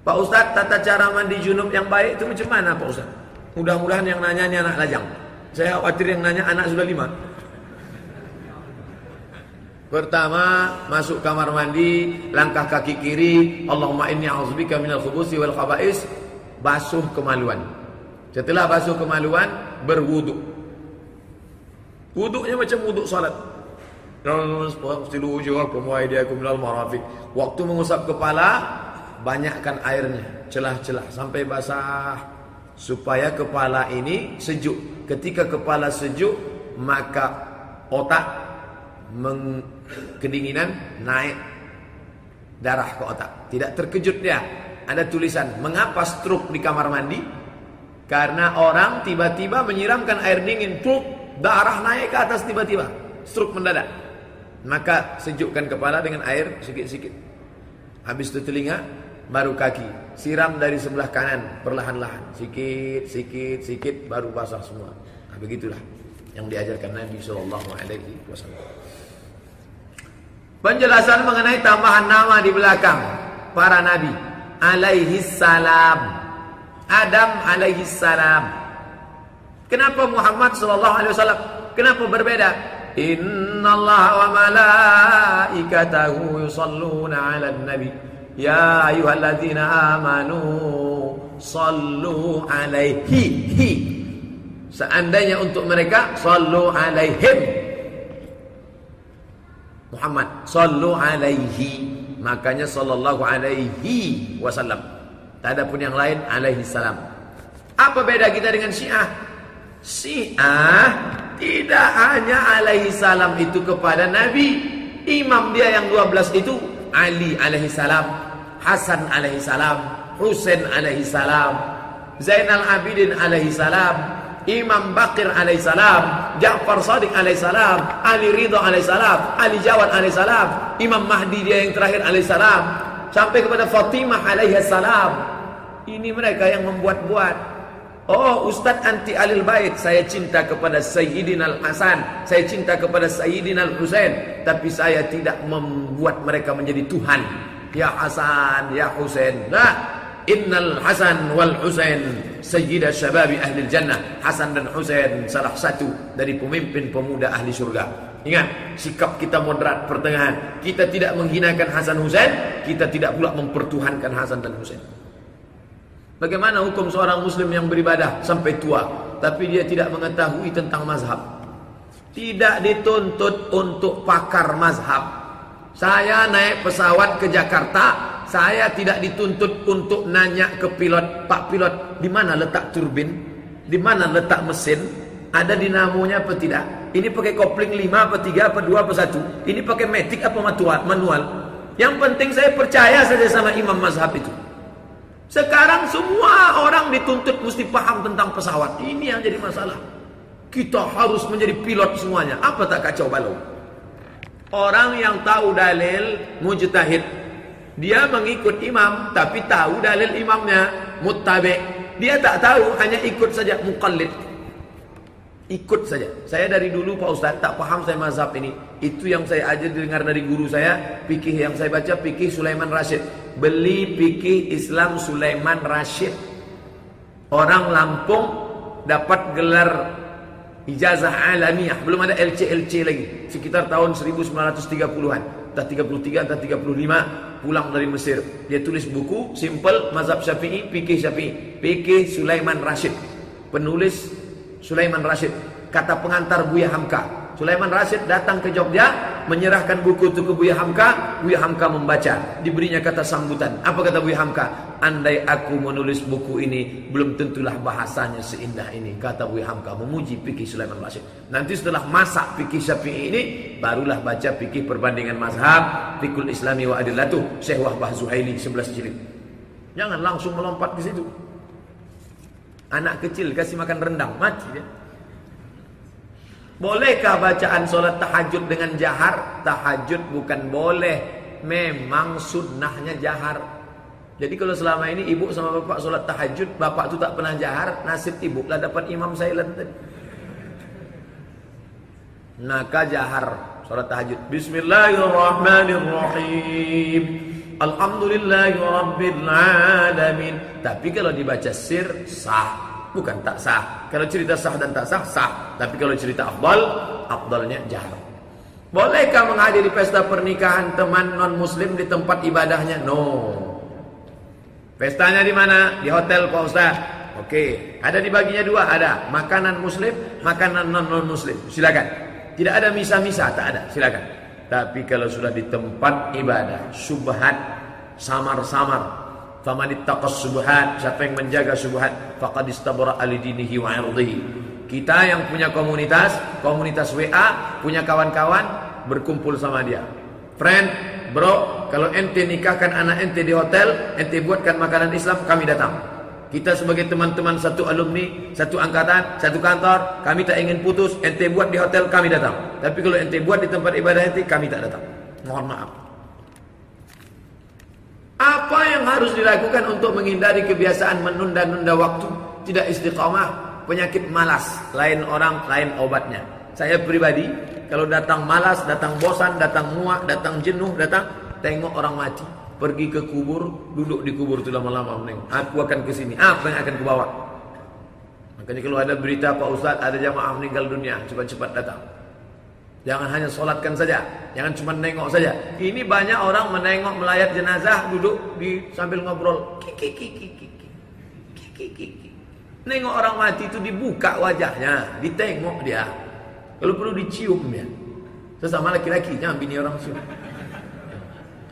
Pak Ustadz, tata cara mandi junub yang baik itu macam mana Pak Ustadz? Mudah-mudahan yang nanya ini anak lajang. Saya khawatir yang nanya anak sudah lima. Pertama, masuk kamar mandi, langkah kaki kiri, Allahumma inni a'udzubika minal khubusi wal khaba'is, basuh kemaluan. Setelah basuh kemaluan, berwudu. Wuduknya macam wuduk salat. Waktu mengusap kepala, banyakkan airnya, celah-celah sampai basah supaya kepala ini sejuk. Ketika kepala sejuk, maka otak meng, kedinginan naik darah ke otak. Tidak terkejut dia. Ada tulisan, mengapa stroke di kamar mandi? Karena orang tiba-tiba menyiramkan air dingin, pluk, darah naik ke atas tiba-tiba. Stroke mendadak. Maka sejukkan kepala dengan air sedikit-sedikit. Habis itu telinga, baru kaki. Siram dari sebelah kanan perlahan-lahan. Sikit, sikit, sikit baru basah semua. Nah, begitulah yang diajarkan Nabi sallallahu alaihi wasallam. Penjelasan mengenai tambahan nama di belakang para nabi alaihi salam. Adam alaihi salam. Kenapa Muhammad sallallahu alaihi wasallam? Kenapa berbeda? Inna Allah wa malaikatahu yusalluna 'alan nabi. Ya ayyuhalladzina amanu sallu alaihi. Hi. Seandainya untuk mereka sallu alaihim. Muhammad sallu alaihi. Makanya sallallahu alaihi wasallam. Tak ada pun yang lain alaihi salam. Apa beda kita dengan Syiah? Syiah tidak hanya alaihi salam itu kepada Nabi. Imam dia yang 12 itu Ali alaihi salam, Hasan alaihi salam, Husain alaihi salam, Zainal Abidin alaihi salam, Imam Bakir alaihissalam, Ja'far Sadiq alaihissalam, Ali Ridho alaihissalam, Ali Jawad alaihissalam, Imam Mahdi dia yang terakhir alaihissalam, sampai kepada Fatimah alaihissalam. Ini mereka yang membuat-buat. Oh Ustaz anti alil bait Saya cinta kepada Sayyidina Al-Hasan Saya cinta kepada Sayyidina Al-Husain Tapi saya tidak membuat mereka menjadi Tuhan. Ya Hasan, Ya Husain. Nah Innal Hasan wal Husain Sayyida syababi ahli jannah. Hasan dan Husain salah satu Dari pemimpin pemuda ahli surga Ingat, sikap kita moderat pertengahan. Kita tidak menghinakan Hasan Husain Kita tidak pula mempertuhankan Hasan dan Husain Bagaimana hukum seorang muslim yang beribadah sampai tua Tapi dia tidak mengetahui tentang mazhab Tidak dituntut untuk pakar mazhab Saya naik pesawat ke Jakarta Saya tidak dituntut untuk nanya ke pilot Pak pilot, di mana letak turbin? Di mana letak mesin? Ada dinamonya apa tidak? Ini pakai kopling 5 apa 3 apa 2 apa 1? Ini pakai metik apa manual? Yang penting saya percaya saja sama imam mazhab itu sekarang semua orang dituntut mesti paham tentang pesawat. Ini yang jadi masalah. Kita harus menjadi pilot semuanya. Apa tak kacau balau? Orang yang tahu dalil mujtahid. Dia mengikut imam tapi tahu dalil imamnya muttabi. Dia tak tahu hanya ikut saja muqallid. Ikut saja. Saya dari dulu Pak Ustaz tak paham saya mazhab ini. Itu yang saya ajar dengar dari guru saya. Pikih yang saya baca pikih Sulaiman Rashid. Beli pikih Islam Sulaiman Rashid. Orang Lampung dapat gelar ijazah alamiah. Belum ada LC-LC lagi. Sekitar tahun 1930-an. Entah 33, entah 35. Pulang dari Mesir. Dia tulis buku. Simple. Mazhab Syafi'i. Pikih Syafi'i. Pikih Sulaiman Rashid. Penulis Sulaiman Rashid. Kata pengantar Buya Hamka. Sulaiman Rashid datang ke Jogja menyerahkan buku itu ke Buya Hamka. Buya Hamka membaca. Diberinya kata sambutan. Apa kata Buya Hamka? Andai aku menulis buku ini belum tentulah bahasanya seindah ini kata Buya Hamka. Memuji fikih Sulaiman Rashid. Nanti setelah masak fikih Syafi'i ini barulah baca fikih perbandingan mazhab fikul islami wa adillatuh Syekh Wahbah Zuhaili 11 jilid. Jangan langsung melompat ke situ Anak kecil kasih makan rendang, mati dia. Bolehkah bacaan solat tahajud dengan jahar? Tahajud bukan boleh. Memang sunnahnya jahar. Jadi kalau selama ini ibu sama bapak solat tahajud, bapak tu tak pernah jahar, nasib ibu lah dapat imam silent tadi. Maka jahar solat tahajud. Bismillahirrahmanirrahim. Alhamdulillahi Rabbil Alamin. Tapi kalau dibaca sir sah. Bukan tak sah. Kalau cerita sah dan tak sah, sah. Tapi kalau cerita afdal Afdalnya jahar Bolehkah menghadiri pesta pernikahan teman non-muslim di tempat ibadahnya? No. Pestanya di mana? Di hotel Pak Ustaz. Oke. Ada dibaginya dua? Ada Makanan muslim Makanan non-muslim. Silakan. Tidak ada misa-misa Tak ada. Silakan tapi kalau sudah di tempat ibadah, subhat, samar-samar, Faman ittaqas subuhat, siapa yang menjaga subuhat, faqad istabara alidinihi wa irdihi. Kita yang punya komunitas, komunitas WA, punya kawan-kawan, berkumpul sama dia. Friend, bro, kalau ente nikahkan anak ente di hotel, ente buatkan makanan Islam, kami datang. Kita sebagai teman-teman satu alumni, satu angkatan, satu kantor, kami tak ingin putus, ente buat di hotel, kami datang. Tapi kalau ente buat di tempat ibadah ente, kami tak datang. Mohon maaf. Apa yang harus dilakukan untuk menghindari kebiasaan menunda-nunda waktu, tidak istiqamah, penyakit malas, lain orang, lain obatnya. Saya pribadi, kalau datang malas, datang bosan, datang muak, datang jenuh, datang tengok orang mati, pergi ke kubur, duduk di kubur itu lama-lama menengok. Aku akan ke sini, apa yang akan kubawa? Makanya kalau ada berita Pak Ustaz ada jamaah meninggal dunia, cepat-cepat datang. Jangan hanya solatkan saja, jangan cuma nengok saja. Ini banyak orang menengok melayat jenazah duduk di sambil ngobrol. Kiki kiki kiki kiki kiki. Nengok orang mati itu dibuka wajahnya, ditengok dia. Kalau perlu dicium dia. Sesama laki-laki, jangan bini orang sini.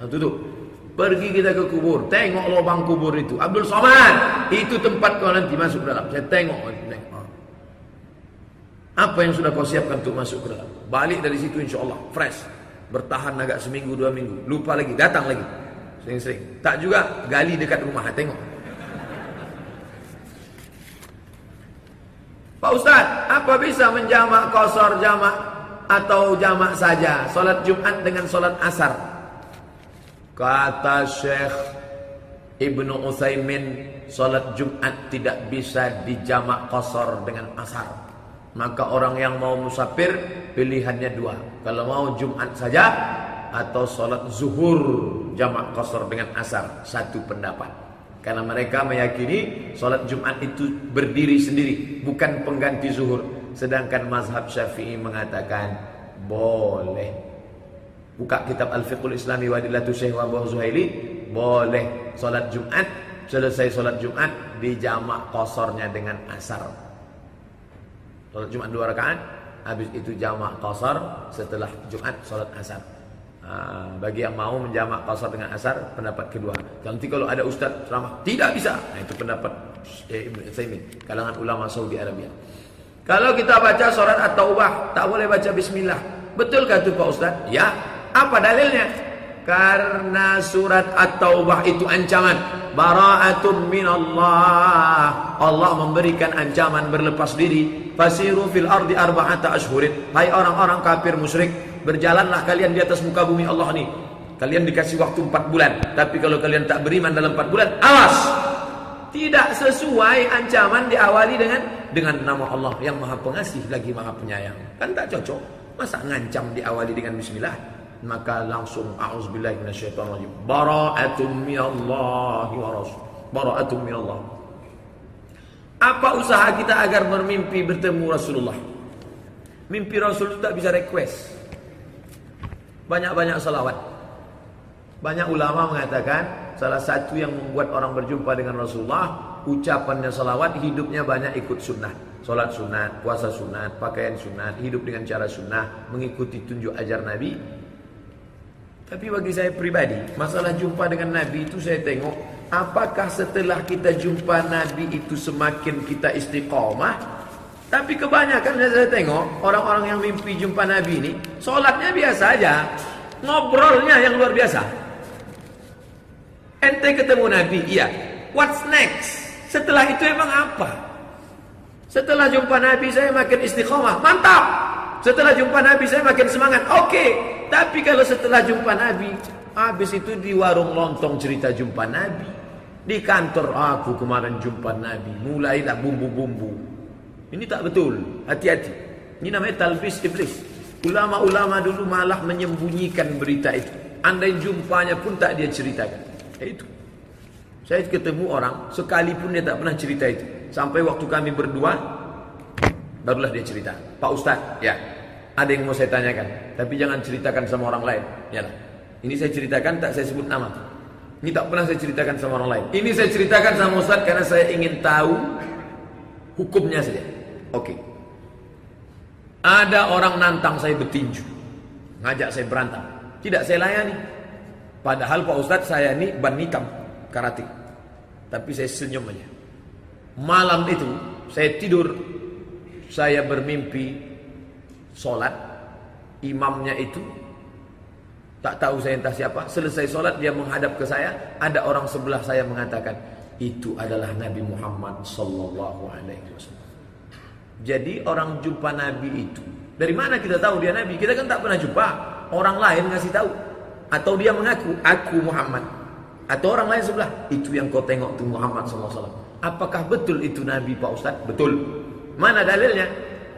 Nah, duduk. Pergi kita ke kubur, tengok lubang kubur itu. Abdul Somad, itu tempat kau nanti masuk dalam. Saya tengok. Apa yang sudah kau siapkan untuk masuk ke dalam? Balik dari situ insya Allah fresh. Bertahan agak seminggu dua minggu. Lupa lagi, datang lagi. Sering-sering. Tak juga gali dekat rumah, tengok. Pak Ustaz, apa bisa menjamak kosor jamak atau jamak saja? Solat Jumat dengan solat asar. Kata Syekh Ibnu Utsaimin, solat Jumat tidak bisa dijamak kosor dengan asar. Maka orang yang mau musafir pilihannya dua. Kalau mau Jumat saja atau sholat zuhur jamak kosor dengan asar satu pendapat. Karena mereka meyakini sholat Jumat itu berdiri sendiri, bukan pengganti zuhur. Sedangkan mazhab Syafi'i mengatakan boleh. Buka kitab Al-Fiqhul Islami wa Adillatu Syekh wa Zuhaili, boleh sholat Jumat, selesai sholat Jumat dijamak kosornya dengan asar. Salat Jumat dua rakaat, habis itu jamak qasar setelah Jumat salat asar. Bagi yang mau menjamak qasar dengan asar, pendapat kedua. Nanti kalau ada ustaz ceramah tidak bisa. Nah, itu pendapat eh, Ibn kalangan ulama Saudi Arabia. Kalau kita baca surat At-Taubah, tak boleh baca bismillah. Betul kata Pak Ustaz? Ya. Apa dalilnya? Karena surat At-Taubah itu ancaman. Bara'atun minallah. Allah memberikan ancaman berlepas diri. Fasiru fil ardi arba'ata ashhurin. Hai orang-orang kafir musyrik, berjalanlah kalian di atas muka bumi Allah ini. Kalian dikasih waktu 4 bulan. Tapi kalau kalian tak beriman dalam 4 bulan, awas. Tidak sesuai ancaman diawali dengan dengan nama Allah yang Maha Pengasih lagi Maha Penyayang. Kan tak cocok. Masa ngancam diawali dengan bismillah? Maka langsung a'udzubillahi minasyaitonir rajim. Bara'atum minallahi wa rasul. Bara'atum minallah. Apa usaha kita agar bermimpi bertemu Rasulullah? Mimpi Rasul itu tak bisa request. Banyak-banyak salawat. Banyak ulama mengatakan salah satu yang membuat orang berjumpa dengan Rasulullah ucapannya salawat, hidupnya banyak ikut sunnah. Salat sunat, puasa sunat, pakaian sunat, hidup dengan cara sunnah, mengikuti tunjuk ajar Nabi. Tapi bagi saya pribadi, masalah jumpa dengan Nabi itu saya tengok apakah setelah kita jumpa Nabi itu semakin kita istiqomah? Tapi kebanyakan saya tengok orang-orang yang mimpi jumpa Nabi ini, solatnya biasa aja, ngobrolnya yang luar biasa. Ente ketemu Nabi, iya. What's next? Setelah itu emang apa? Setelah jumpa Nabi saya makin istiqomah, mantap. Setelah jumpa Nabi saya makin semangat, oke. Okay. Tapi kalau setelah jumpa Nabi, habis itu di warung lontong cerita jumpa Nabi. Di kantor aku kemarin jumpa Nabi, mulailah bumbu-bumbu. Ini tak betul, hati-hati. Ini namanya talbis iblis. Ulama-ulama dulu malah menyembunyikan berita itu. Andai jumpanya pun tak dia ceritakan. Itu. Saya ketemu orang, sekalipun dia tak pernah cerita itu. Sampai waktu kami berdua, barulah dia cerita. Pak Ustaz, ya, ada yang mau saya tanyakan. Tapi jangan ceritakan sama orang lain. Ya. Ini saya ceritakan, tak saya sebut nama. Ini tak pernah saya ceritakan sama orang lain. Ini saya ceritakan sama Ustaz karena saya ingin tahu hukumnya saja. Oke. Ada orang nantang saya bertinju. Ngajak saya berantem. Tidak saya layani. Padahal Pak Ustadz saya ini ban hitam karate. Tapi saya senyum aja. Malam itu saya tidur, saya bermimpi sholat, imamnya itu tak tahu saya entah siapa. Selesai sholat dia menghadap ke saya, ada orang sebelah saya mengatakan itu adalah Nabi Muhammad Sallallahu Alaihi Wasallam. Jadi orang jumpa Nabi itu dari mana kita tahu dia Nabi? Kita kan tak pernah jumpa. Orang lain ngasih tahu. Atau dia mengaku, aku Muhammad. Atau orang lain sebelah, itu yang kau tengok tuh Muhammad SAW. Apakah betul itu Nabi Pak Ustaz? Betul. Mana dalilnya?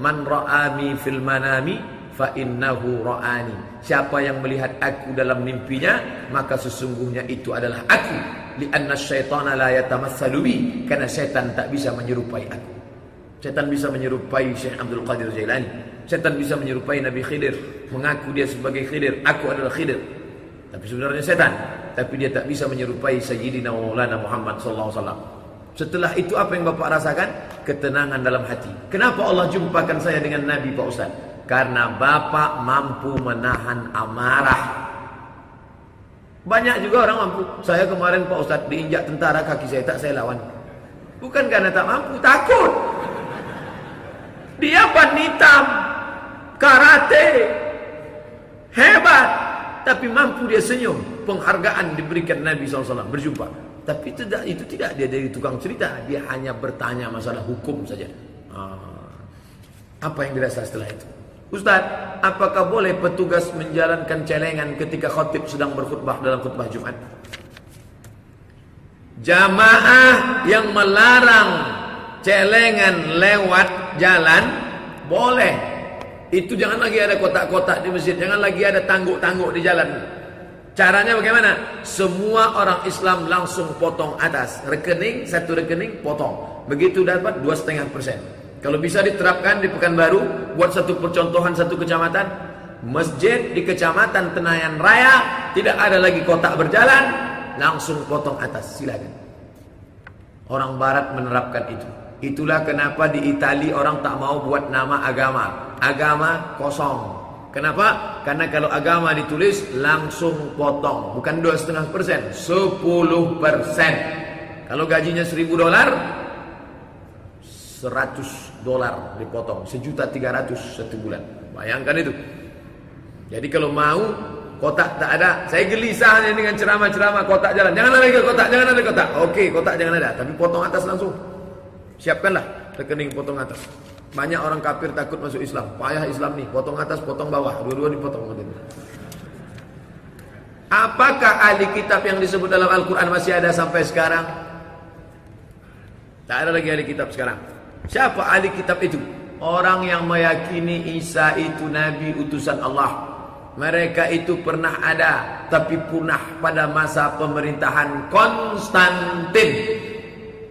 Man ra'ami fil manami fa innahu ra'ani. Siapa yang melihat aku dalam mimpinya, maka sesungguhnya itu adalah aku. Lianna syaitana la yatamassalu bi, karena syaitan tak bisa menyerupai aku. Syaitan bisa menyerupai Syekh Abdul Qadir Jailani. Syaitan bisa menyerupai Nabi Khidir, mengaku dia sebagai Khidir, aku adalah Khidir. Tapi sebenarnya setan, tapi dia tak bisa menyerupai Sayyidina Maulana Muhammad sallallahu alaihi wasallam. Setelah itu apa yang Bapak rasakan? Ketenangan dalam hati. Kenapa Allah jumpakan saya dengan Nabi Pak Ustaz? Karena Bapak mampu menahan amarah. Banyak juga orang mampu. Saya kemarin Pak Ustaz diinjak tentara kaki saya tak saya lawan. Bukan karena tak mampu, takut. Dia ban karate, hebat, tapi mampu dia senyum. Penghargaan diberikan Nabi SAW berjumpa. Tapi tidak itu tidak dia dari tukang cerita, dia hanya bertanya masalah hukum saja. Ah. Apa yang dirasa setelah itu? Ustaz, apakah boleh petugas menjalankan celengan ketika khotib sedang berkhutbah dalam khutbah Jumat? Jamaah yang melarang celengan lewat jalan boleh. Itu jangan lagi ada kotak-kotak di masjid, jangan lagi ada tangguk-tangguk di jalan. Caranya bagaimana? Semua orang Islam langsung potong atas rekening satu rekening potong. Begitu dapat dua setengah persen. Kalau bisa diterapkan di Pekanbaru, buat satu percontohan satu kecamatan, masjid di kecamatan Tenayan Raya tidak ada lagi kotak berjalan, langsung potong atas. Silakan. Orang Barat menerapkan itu. Itulah kenapa di Itali orang tak mau buat nama agama. Agama kosong. Kenapa? Karena kalau agama ditulis langsung potong. Bukan dua setengah persen, sepuluh persen. Kalau gajinya seribu dolar, seratus dolar dipotong. Sejuta tiga ratus satu bulan. Bayangkan itu. Jadi kalau mau kotak tak ada. Saya gelisah dengan ceramah-ceramah kotak jalan. Jangan ada kotak, jangan ada kotak. Oke, kotak jangan ada. Tapi potong atas langsung. Siapkanlah rekening potong atas. Banyak orang kafir takut masuk Islam. Payah Islam nih, potong atas, potong bawah, dua-dua dipotong. Apakah ahli kitab yang disebut dalam Al-Quran masih ada sampai sekarang? Tak ada lagi ahli kitab sekarang. Siapa ahli kitab itu? Orang yang meyakini Isa itu Nabi utusan Allah. Mereka itu pernah ada, tapi punah pada masa pemerintahan Konstantin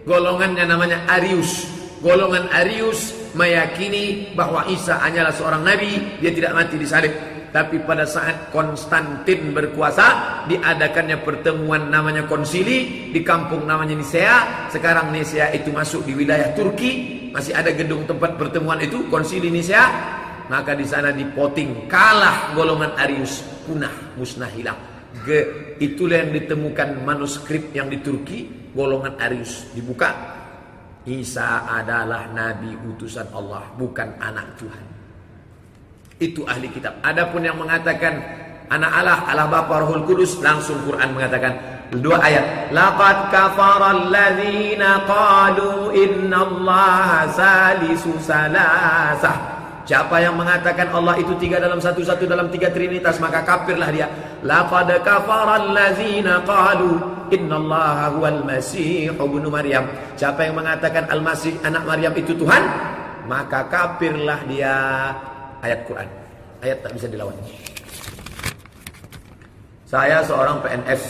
golongannya namanya Arius. Golongan Arius meyakini bahwa Isa hanyalah seorang nabi, dia tidak mati disalib. Tapi pada saat Konstantin berkuasa, diadakannya pertemuan namanya konsili di kampung namanya Nisea. Sekarang Nisea itu masuk di wilayah Turki, masih ada gedung tempat pertemuan itu, konsili Nisea. Maka di sana dipoting, kalah golongan Arius, punah, musnah hilang. Ge, itulah yang ditemukan manuskrip yang di Turki golongan Arius dibuka Isa adalah nabi utusan Allah bukan anak Tuhan. Itu ahli kitab. Adapun yang mengatakan anak Allah Allah Bapa Rohul Kudus langsung Quran mengatakan dua ayat. Laqad kafara alladziina qalu innallaha salisu salasah Siapa yang mengatakan Allah itu tiga dalam satu satu dalam tiga trinitas maka kafirlah dia. Laqad kafara allazina qalu innallaha huwal masih ibnu Maryam. Siapa yang mengatakan Al-Masih anak Maryam itu Tuhan, maka kafirlah dia. Ayat Quran. Ayat tak bisa dilawan. Saya seorang PNS.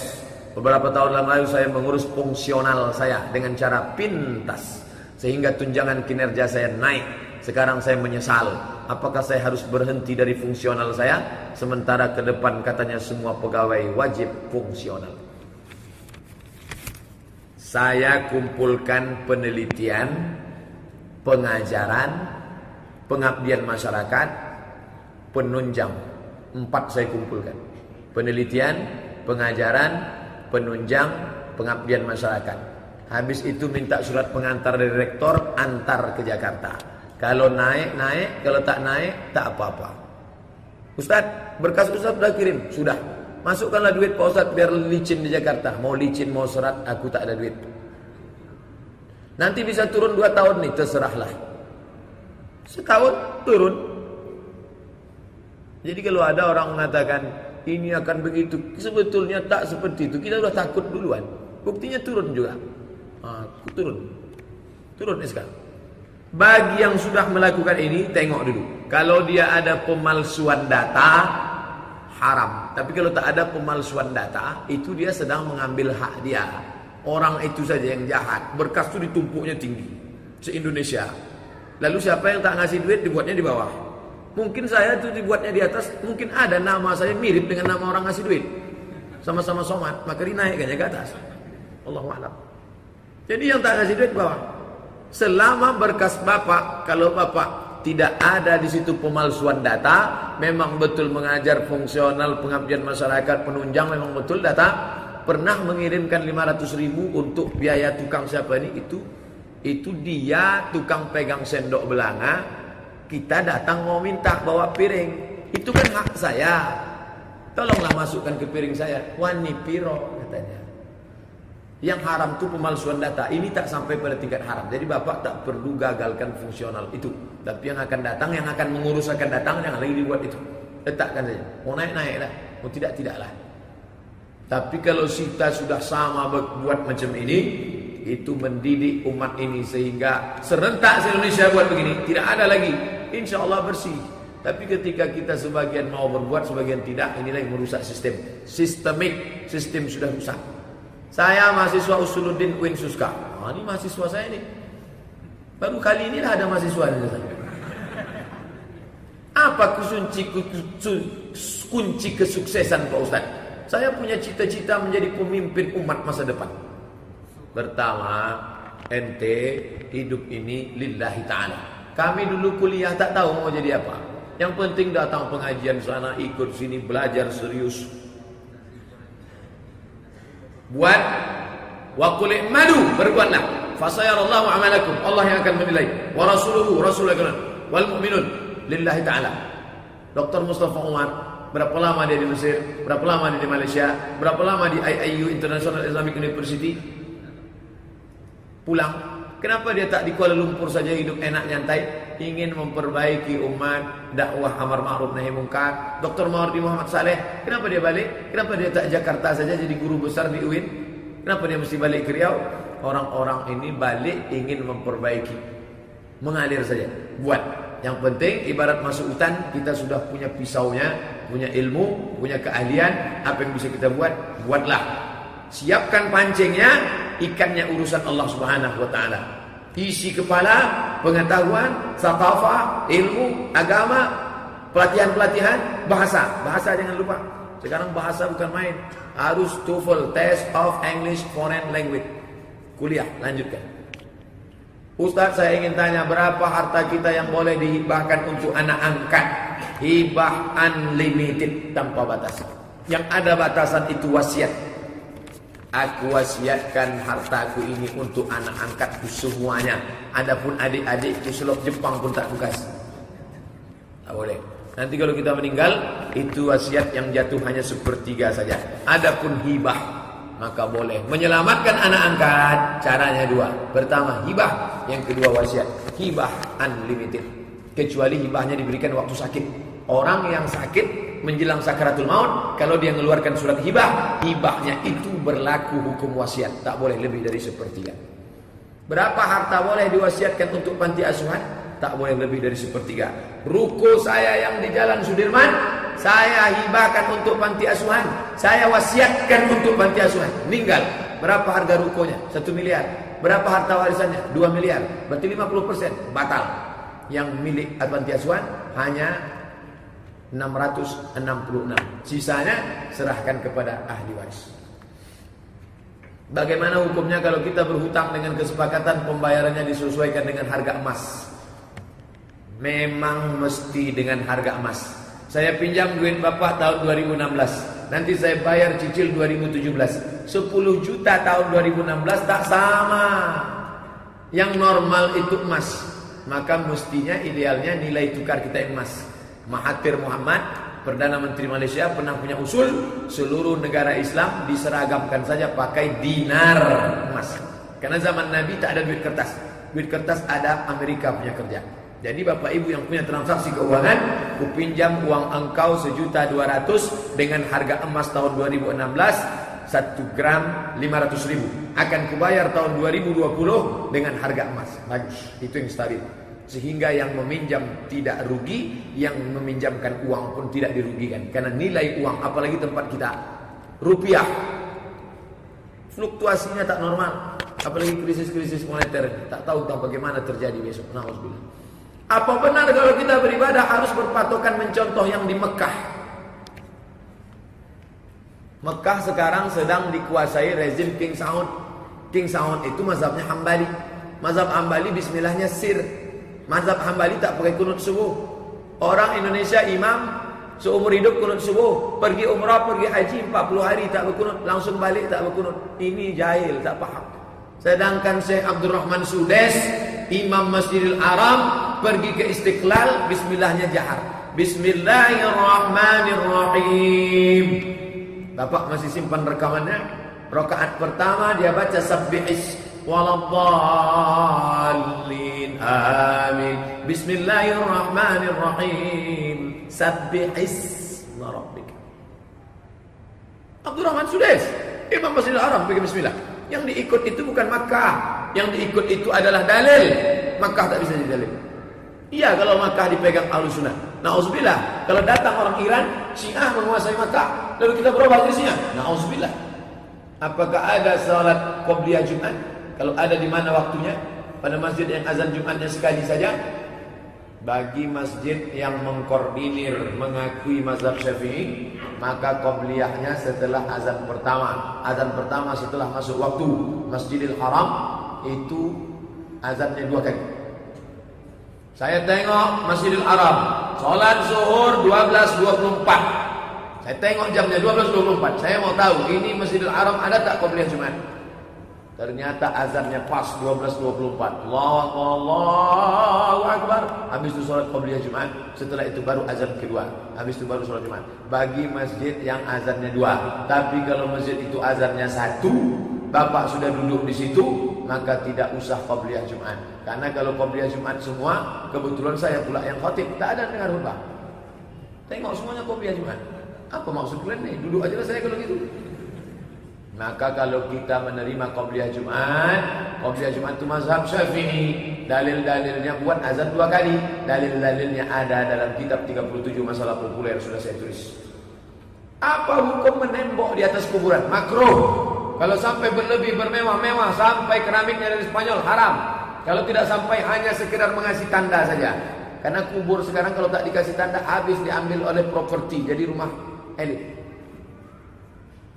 Beberapa tahun lalu saya mengurus fungsional saya dengan cara pintas sehingga tunjangan kinerja saya naik sekarang saya menyesal. Apakah saya harus berhenti dari fungsional saya? Sementara ke depan katanya semua pegawai wajib fungsional. Saya kumpulkan penelitian, pengajaran, pengabdian masyarakat, penunjang. Empat saya kumpulkan. Penelitian, pengajaran, penunjang, pengabdian masyarakat. Habis itu minta surat pengantar dari rektor, antar ke Jakarta. Kalau naik, naik. Kalau tak naik, tak apa-apa. Ustaz, berkas Ustaz sudah kirim. Sudah. Masukkanlah duit Pak Ustaz biar licin di Jakarta. Mau licin, mau serat, aku tak ada duit. Nanti bisa turun dua tahun nih, terserahlah. Setahun turun. Jadi kalau ada orang mengatakan ini akan begitu, sebetulnya tak seperti itu. Kita sudah takut duluan. Buktinya turun juga. Ah, turun. Turun sekarang. Bagi yang sudah melakukan ini, tengok dulu. Kalau dia ada pemalsuan data, haram. Tapi kalau tak ada pemalsuan data, itu dia sedang mengambil hak dia. Orang itu saja yang jahat. Berkas itu ditumpuknya tinggi. Se-Indonesia. Lalu siapa yang tak ngasih duit, dibuatnya di bawah. Mungkin saya itu dibuatnya di atas, mungkin ada nama saya mirip dengan nama orang ngasih duit. Sama-sama somat, maka dinaikkannya ke atas. Allah. Jadi yang tak kasih duit bawah. Selama berkas bapak, kalau bapak tidak ada di situ pemalsuan data, memang betul mengajar fungsional pengabdian masyarakat penunjang memang betul data. Pernah mengirimkan 500 ribu untuk biaya tukang siapa ini itu itu dia tukang pegang sendok belanga. Kita datang mau minta bawa piring. Itu kan hak saya. Tolonglah masukkan ke piring saya. Wani piro. Yang haram itu pemalsuan data. Ini tak sampai pada tingkat haram. Jadi bapak tak perlu gagalkan fungsional itu. Tapi yang akan datang, yang akan mengurus akan datang, jangan lagi dibuat itu. Letakkan saja. Mau naik naik lah. Mau tidak tidaklah. Tapi kalau kita sudah sama buat macam ini, itu mendidik umat ini sehingga serentak se-Indonesia buat begini, tidak ada lagi. Insya Allah bersih. Tapi ketika kita sebagian mau berbuat, sebagian tidak, inilah yang merusak sistem. Sistemik, sistem sudah rusak. Saya mahasiswa Usuluddin Win Suska. Oh, ini mahasiswa saya ini. Baru kali ini ada mahasiswa ini. Apa kunci, kunci kesuksesan Pak Ustaz? Saya punya cita-cita menjadi pemimpin umat masa depan. Pertama, ente hidup ini lillahi ta'ala. Kami dulu kuliah tak tahu mau jadi apa. Yang penting datang pengajian sana, ikut sini, belajar serius. Buat wa qul i'malu berbuatlah. Fasayarallahu amalakum Allah yang akan menilai. Wa rasuluhu rasulullah wal mu'minun lillahi taala. Dr. Mustafa Umar berapa lama dia di Mesir? Berapa lama dia di Malaysia? Berapa lama di IIU International Islamic University? Pulang. Kenapa dia tak di Kuala Lumpur saja hidup enak nyantai ingin memperbaiki umat dakwah amar ma'ruf nahi munkar Dr. Mawardi Muhammad Saleh kenapa dia balik? Kenapa dia tak Jakarta saja jadi guru besar di UIN? Kenapa dia mesti balik ke Riau? Orang-orang ini balik ingin memperbaiki. Mengalir saja. Buat. Yang penting ibarat masuk hutan kita sudah punya pisaunya punya ilmu punya keahlian apa yang bisa kita buat? Buatlah. Siapkan pancingnya ikannya urusan Allah Subhanahu wa taala. Isi kepala, pengetahuan, sakafa, ilmu, agama, pelatihan-pelatihan, bahasa. Bahasa jangan lupa. Sekarang bahasa bukan main. Harus TOEFL, Test of English Foreign Language. Kuliah, lanjutkan. Ustaz saya ingin tanya berapa harta kita yang boleh dihibahkan untuk anak angkat? Hibah unlimited tanpa batas. Yang ada batasan itu wasiat. Aku wasiatkan hartaku ini untuk anak angkatku semuanya. Adapun adik-adikku selop Jepang pun tak bukas. Tak boleh. Nanti kalau kita meninggal, itu wasiat yang jatuh hanya sepertiga saja. Adapun hibah, maka boleh. Menyelamatkan anak angkat, caranya dua. Pertama, hibah. Yang kedua, wasiat. Hibah unlimited. Kecuali hibahnya diberikan waktu sakit. Orang yang sakit menjelang sakaratul maut kalau dia mengeluarkan surat hibah hibahnya itu berlaku hukum wasiat. Tak boleh lebih dari sepertiga berapa harta boleh diwasiatkan untuk panti asuhan? Tak boleh lebih dari sepertiga ruko saya yang di jalan Sudirman saya hibahkan untuk panti asuhan. Saya wasiatkan untuk panti asuhan. Meninggal berapa harga rukonya? Satu miliar. Berapa harta warisannya? Dua miliar. Berarti 50% batal. Yang milik panti asuhan hanya 666. Sisanya serahkan kepada ahli waris. Bagaimana hukumnya kalau kita berhutang dengan kesepakatan pembayarannya disesuaikan dengan harga emas? Memang mesti dengan harga emas. Saya pinjam duit Bapak tahun 2016. Nanti saya bayar cicil 2017. 10 juta tahun 2016 tak sama. Yang normal itu emas. Maka mestinya idealnya nilai tukar kita emas. Mahathir Muhammad, Perdana Menteri Malaysia pernah punya usul seluruh negara Islam diseragamkan saja pakai dinar emas. Karena zaman Nabi tak ada duit kertas. Duit kertas ada Amerika punya kerja. Jadi bapak ibu yang punya transaksi keuangan, ku pinjam uang engkau sejuta dua ratus dengan harga emas tahun 2016 satu gram lima ratus ribu. Akan kubayar tahun 2020 dengan harga emas. Bagus, itu yang stabil. Sehingga yang meminjam tidak rugi, yang meminjamkan uang pun tidak dirugikan. Karena nilai uang, apalagi tempat kita, rupiah, fluktuasinya tak normal. Apalagi krisis-krisis moneter, tak tahu tak bagaimana terjadi besok. Nah, apa benar kalau kita beribadah harus berpatokan mencontoh yang di Mekah? Mekah sekarang sedang dikuasai rezim King Saud. King Saud itu mazhabnya Hambali. Mazhab Hambali bismillahnya sir. Mazhab Hambali tak pakai kunut subuh. Orang Indonesia imam seumur hidup kunut subuh, pergi umrah, pergi haji 40 hari tak berkunut, langsung balik tak berkunut. Ini jahil, tak paham. Sedangkan Syekh Abdurrahman Sudes, Imam Masjidil Haram, pergi ke Istiqlal bismillahnya jahar. Bismillahirrahmanirrahim. Bapak masih simpan rekamannya? Rakaat pertama dia baca sabbihis waladdallin amin. Bismillahirrahmanirrahim. Sabbihis rabbika. Abdurrahman Sudes, Imam Masjidil Haram pergi bismillah. Yang diikut itu bukan Makkah, yang diikut itu adalah dalil. Makkah tak bisa jadi dalil. Iya kalau Makkah dipegang ahlu sunnah. Nauzubillah. Kalau datang orang Iran, Syiah menguasai Makkah. Lalu kita berubah ke Syiah. Nauzubillah. Apakah ada salat Qobliyah Jumat? Kalau ada di mana waktunya? Pada masjid yang azan Jumatnya sekali saja? Bagi masjid yang mengkoordinir mengakui mazhab Syafi'i, maka qobliyahnya setelah azan pertama. Azan pertama setelah masuk waktu Masjidil Haram itu azannya dua kali. Saya tengok Masjidil Arab Salat zuhur 12.24 Saya tengok jamnya 12.24 Saya mau tahu ini Masjidil Arab ada tak Qobliyah Jumat Ternyata azannya pas 12.24 Allahu Allahu Akbar Habis itu sholat Qobliyah Jumat Setelah itu baru azan kedua Habis itu baru sholat Jumat Bagi masjid yang azannya dua Tapi kalau masjid itu azannya satu Bapak sudah duduk di situ maka tidak usah qabliyah Jumat. Karena kalau qabliyah Jumat semua, kebetulan saya pula yang khatib, tak ada dengar khutbah. Tengok semuanya qabliyah Jumat. Apa maksud kalian nih? Duduk aja lah saya kalau gitu. Maka kalau kita menerima qabliyah Jumat, qabliyah Jumat itu mazhab Syafi'i. Dalil-dalilnya buat azan dua kali. Dalil-dalilnya ada dalam kitab 37 masalah populer sudah saya tulis. Apa hukum menembok di atas kuburan? Makruh. Kalau sampai berlebih bermewah-mewah sampai keramiknya dari Spanyol haram. Kalau tidak sampai hanya sekedar mengasih tanda saja. Karena kubur sekarang kalau tak dikasih tanda habis diambil oleh properti jadi rumah elit.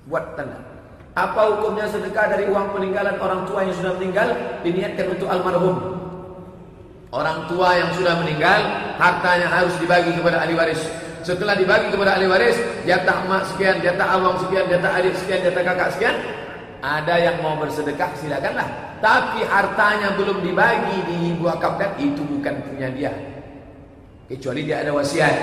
Buat tanda. Apa hukumnya sedekah dari uang peninggalan orang tua yang sudah meninggal diniatkan untuk almarhum? Orang tua yang sudah meninggal hartanya harus dibagi kepada ahli waris. Setelah dibagi kepada ahli waris, jatah emak sekian, jatah awang sekian, jatah adik sekian, jatah kakak sekian, ada yang mau bersedekah silakanlah. Tapi hartanya belum dibagi diwakafkan itu bukan punya dia. Kecuali dia ada wasiat.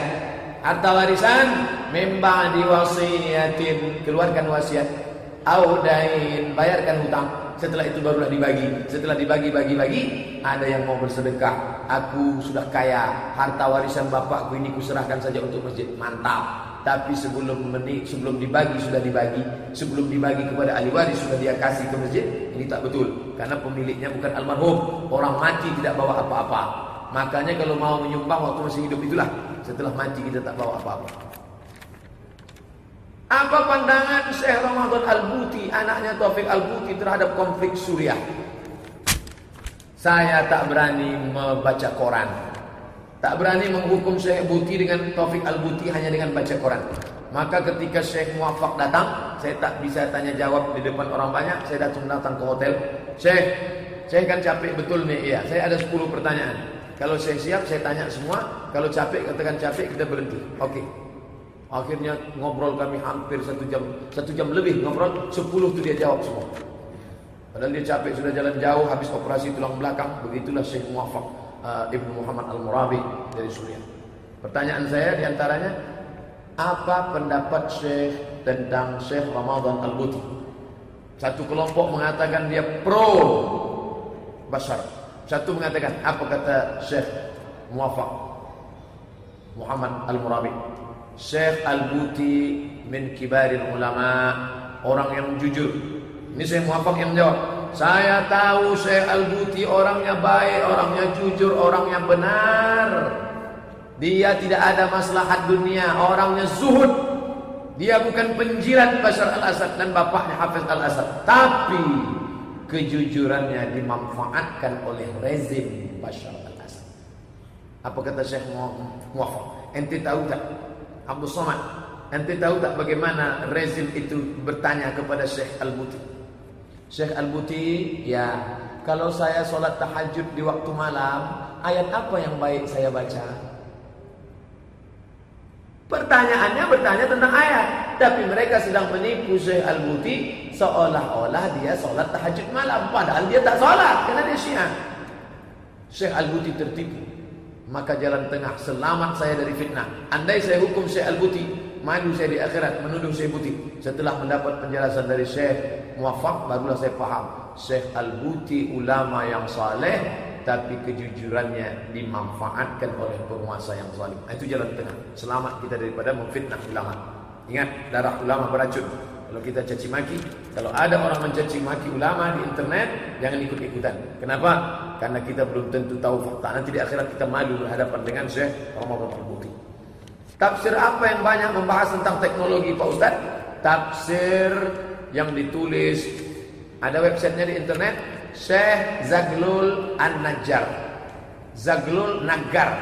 Harta warisan memang diwasiatin keluarkan wasiat. Audain bayarkan hutang. Setelah itu barulah dibagi. Setelah dibagi bagi-bagi ada yang mau bersedekah. Aku sudah kaya, harta warisan bapakku ini kuserahkan saja untuk masjid. Mantap. Tapi sebelum menik, sebelum dibagi sudah dibagi, sebelum dibagi kepada ahli waris sudah dia kasih ke masjid. Ini tak betul. Karena pemiliknya bukan almarhum. Orang mati tidak bawa apa-apa. Makanya kalau mau menyumbang waktu masih hidup itulah. Setelah mati kita tak bawa apa-apa. Apa pandangan Syekh Ramadan Al-Buti, anaknya Taufik Al-Buti terhadap konflik Suriah? Saya tak berani membaca koran. Tak berani menghukum Syekh Buti dengan Taufik Al-Buti hanya dengan baca Quran. Maka ketika Syekh Muafak datang, saya tak bisa tanya jawab di depan orang banyak. Saya datang datang ke hotel. Syekh, saya kan capek betul nih. Iya, saya ada 10 pertanyaan. Kalau saya siap, saya tanya semua. Kalau capek, katakan capek, kita berhenti. Oke. Akhirnya ngobrol kami hampir satu jam, satu jam lebih ngobrol, sepuluh itu dia jawab semua. Padahal dia capek sudah jalan jauh, habis operasi tulang belakang. Begitulah Syekh Muwafaq uh, Ibnu Muhammad Al-Murabi dari Suriah. Pertanyaan saya di antaranya, apa pendapat Syekh tentang Syekh Ramadan Al-Buti? Satu kelompok mengatakan dia pro Bashar. Satu mengatakan, apa kata Syekh Muwafaq Muhammad Al-Murabi? Syekh Al-Buti min kibaril ulama, orang yang jujur. Ini Syekh Muwafaq yang jawab. Saya tahu Syekh Al-Buti orangnya baik, orangnya jujur, orangnya benar. Dia tidak ada maslahat dunia, orangnya zuhud. Dia bukan penjilat Bashar al-Assad dan bapaknya Hafiz al-Assad. Tapi kejujurannya dimanfaatkan oleh rezim Bashar al-Assad. Apa kata Syekh Muwafaq? Ente tahu tak? Abu Somad. Ente tahu tak bagaimana rezim itu bertanya kepada Syekh Al-Buti? Syekh Al-Buti, ya, kalau saya solat tahajud di waktu malam, ayat apa yang baik saya baca? Pertanyaannya bertanya tentang ayat, tapi mereka sedang menipu Syekh Al-Buti seolah-olah dia solat tahajud malam, padahal dia tak solat karena dia Syiah. Syekh Al-Buti tertipu. Maka jalan tengah selamat saya dari fitnah. Andai saya hukum Syekh Al-Buti, maju saya di akhirat menuduh Syekh Buti. Setelah mendapat penjelasan dari Syekh Muwafaq, barulah saya paham. Syekh Al-Buti ulama yang saleh, tapi kejujurannya dimanfaatkan oleh penguasa yang zalim. Itu jalan tengah. Selamat kita daripada memfitnah ulama. Ingat, darah ulama beracun. Kalau kita caci maki, kalau ada orang mencaci maki ulama di internet, jangan ikut-ikutan. Kenapa? Karena kita belum tentu tahu fakta. Nanti di akhirat kita malu berhadapan dengan Syekh Ramadan Al-Buti. Tafsir apa yang banyak membahas tentang teknologi Pak Ustaz? Tafsir yang ditulis ada websitenya di internet Syekh Zaglul An-Najjar. Zaglul Nagar.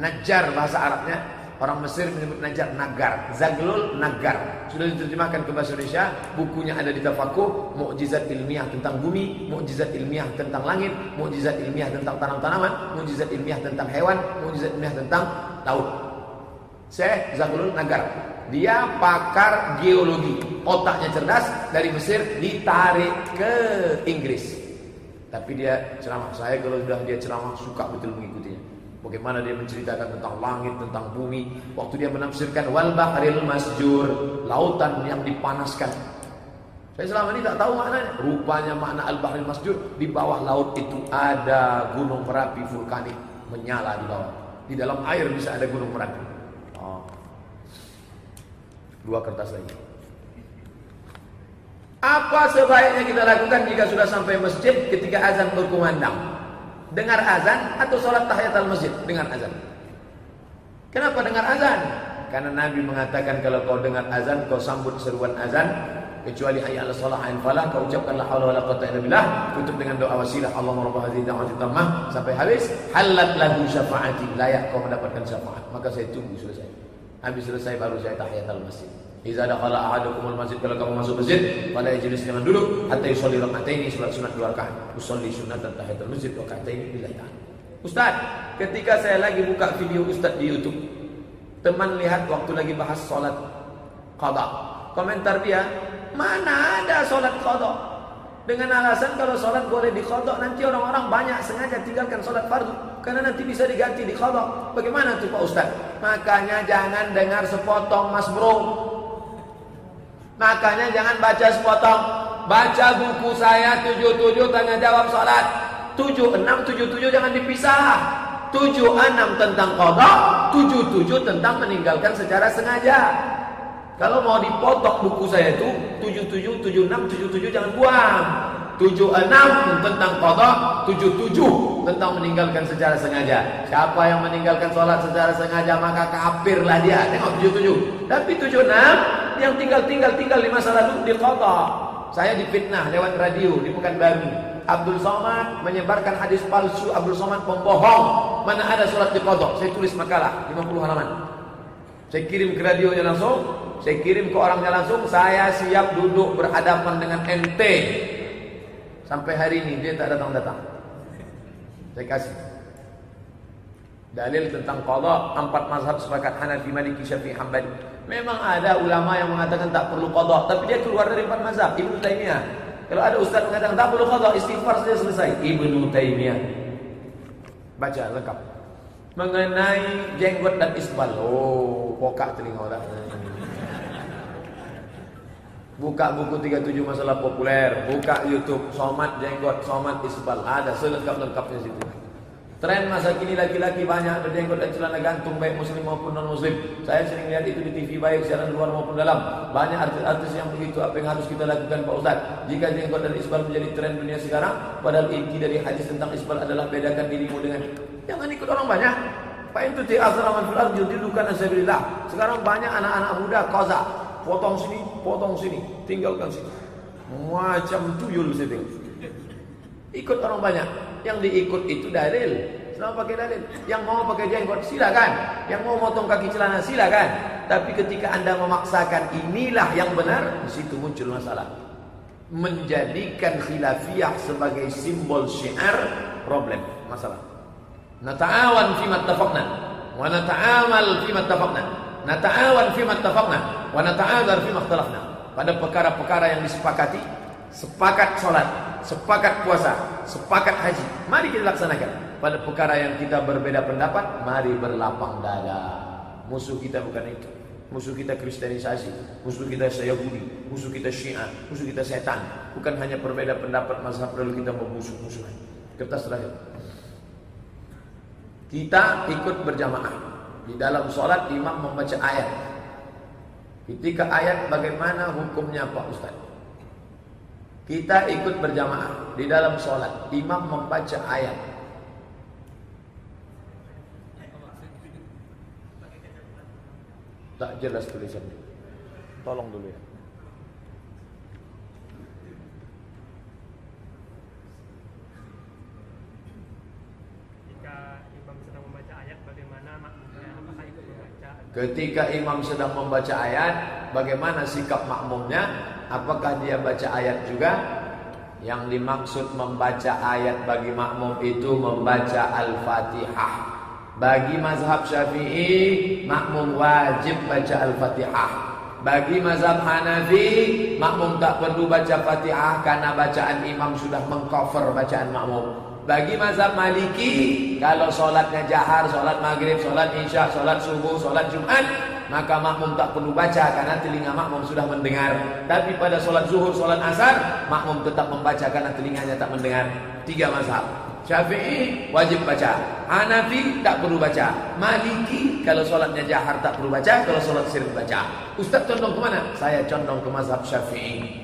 Najjar bahasa Arabnya Orang Mesir menyebut Najar Nagar, Zaglul Nagar. Sudah diterjemahkan ke bahasa Indonesia, bukunya ada di Tafakuh, Mukjizat ilmiah tentang bumi, Mukjizat ilmiah tentang langit, Mukjizat ilmiah tentang tanam-tanaman, Mukjizat ilmiah tentang hewan, Mukjizat ilmiah tentang laut. Syekh Zaglul Nagar. Dia pakar geologi, otaknya cerdas dari Mesir ditarik ke Inggris. Tapi dia ceramah saya kalau sudah dia ceramah suka betul mengikutinya. Bagaimana dia menceritakan tentang langit, tentang bumi. Waktu dia menafsirkan wal bahril masjur, lautan yang dipanaskan. Saya selama ini tak tahu maknanya. Rupanya makna al bahril masjur di bawah laut itu ada gunung merapi vulkanik menyala di bawah. Di dalam air bisa ada gunung merapi. Oh. Dua kertas lagi. Apa sebaiknya kita lakukan jika sudah sampai masjid ketika azan berkumandang? Dengar azan atau sholat tahiyat al masjid? Dengar azan. Kenapa dengar azan? Karena Nabi mengatakan kalau kau dengar azan, kau sambut seruan azan, kecuali hayya ala salah ain falah, kau ucapkan la haula wala illa tutup dengan doa wasilah Allahumma rabb hadhihi da'wati tammah sampai habis, halat lahu syafaati, layak kau mendapatkan syafaat. Maka saya tunggu selesai. Habis selesai baru saya tahiyat al masjid. Iza dakhala ahadukumul masjid kalau kamu masuk masjid, pada jenis jangan duduk hatta yusolli raka'ataini salat sunat dua rakaat. Sunat tahiyatul masjid raka'ataini billahi ta'ala. Ustaz, ketika saya lagi buka video Ustaz di YouTube, teman lihat waktu lagi bahas salat qada. Komentar dia, mana ada salat qada? Dengan alasan kalau salat boleh dikodok nanti orang-orang banyak sengaja tinggalkan salat fardu karena nanti bisa diganti di kodok. Bagaimana tuh Pak Ustaz? Makanya jangan dengar sepotong Mas Bro. Makanya jangan baca sepotong. Baca buku saya 77 tanya jawab salat. 76 77 jangan dipisah. 76 tentang kodok, 77 tentang meninggalkan secara sengaja. Kalau mau dipotong buku saya itu 77, 76, 77 jangan buang. 76 tentang kodok, 77 tentang meninggalkan secara sengaja. Siapa yang meninggalkan sholat secara sengaja maka kafirlah dia. Tengok 77. Tapi 76 yang tinggal-tinggal tinggal di masa lalu di kodok. Saya difitnah lewat radio di Pekanbaru. Abdul Somad menyebarkan hadis palsu Abdul Somad pembohong. Mana ada sholat di kodok? Saya tulis makalah 50 halaman. Saya kirim ke radionya langsung, saya kirim ke orangnya langsung, saya siap duduk berhadapan dengan NT. Sampai hari ini dia tak datang-datang. Saya kasih. Dalil tentang qada empat mazhab sepakat Hanafi, Maliki, Syafi'i, Hambali. Memang ada ulama yang mengatakan tak perlu qada, tapi dia keluar dari empat mazhab. Ibnu Taimiyah. Kalau ada ustaz mengatakan tak perlu qada, istighfar saja selesai. Ibnu Taimiyah. Baca lengkap. Mengenai jenggot dan isbal. Oh, pokak telinga dah. Buka buku 37 masalah populer, buka YouTube somat jenggot, somat isbal, ada selengkap-lengkapnya situ. Tren masa kini laki-laki banyak berjenggot dan celana gantung baik muslim maupun non muslim. Saya sering lihat itu di TV baik siaran luar maupun dalam. Banyak artis-artis yang begitu. Apa yang harus kita lakukan Pak Ustaz? Jika jenggot dan isbal menjadi tren dunia sekarang, padahal inti dari hadis tentang isbal adalah bedakan dirimu dengan jangan ikut orang banyak. Pak itu ti azraman fil ardi dilukan asabilillah. Sekarang banyak anak-anak muda koza potong sini, potong sini, tinggalkan sini. Macam tuyul situ. Ikut orang banyak. Yang diikut itu dalil. Selama pakai dalil. Yang mau pakai jenggot silakan. Yang mau motong kaki celana silakan. Tapi ketika anda memaksakan inilah yang benar, di situ muncul masalah. Menjadikan khilafiyah sebagai simbol syiar problem masalah. Nata'awan fi mattafaqna wa nata'amal fi mattafaqna. Nata'awan fi mattafaqna wa nata'adzar fi makhtalafna. Pada perkara-perkara yang disepakati, sepakat salat, sepakat puasa, sepakat haji. Mari kita laksanakan. Pada perkara yang kita berbeda pendapat, mari berlapang dada. Musuh kita bukan itu. Musuh kita kristenisasi, musuh kita Yahudi, musuh kita Syiah, musuh kita setan. Bukan hanya berbeda pendapat mazhab lalu kita memusuh-musuhan. Kertas terakhir. Kita ikut berjamaah. Di dalam sholat imam membaca ayat. Ketika ayat bagaimana hukumnya Pak Ustaz? Kita ikut berjamaah di dalam sholat. Imam membaca ayat. Tak jelas tulisannya. Tolong dulu ya. Jika imam sedang membaca ayat, bagaimana makmumnya? Apakah ikut membaca? Ketika imam sedang membaca ayat, bagaimana sikap makmumnya? Apakah dia baca ayat juga? Yang dimaksud membaca ayat bagi makmum itu membaca Al-Fatihah. Bagi mazhab Syafi'i, makmum wajib baca Al-Fatihah. Bagi mazhab Hanafi, makmum tak perlu baca Fatihah karena bacaan imam sudah mengcover bacaan makmum. Bagi mazhab Maliki, kalau solatnya jahar, solat maghrib, solat isya, solat subuh, solat Jumat, maka makmum tak perlu baca karena telinga makmum sudah mendengar. Tapi pada solat zuhur, solat asar, makmum tetap membaca karena telinganya tak mendengar. Tiga mazhab. Syafi'i wajib baca. Hanafi tak perlu baca. Maliki kalau solatnya jahar tak perlu baca, kalau solat sirri baca. Ustaz condong ke mana? Saya condong ke mazhab Syafi'i.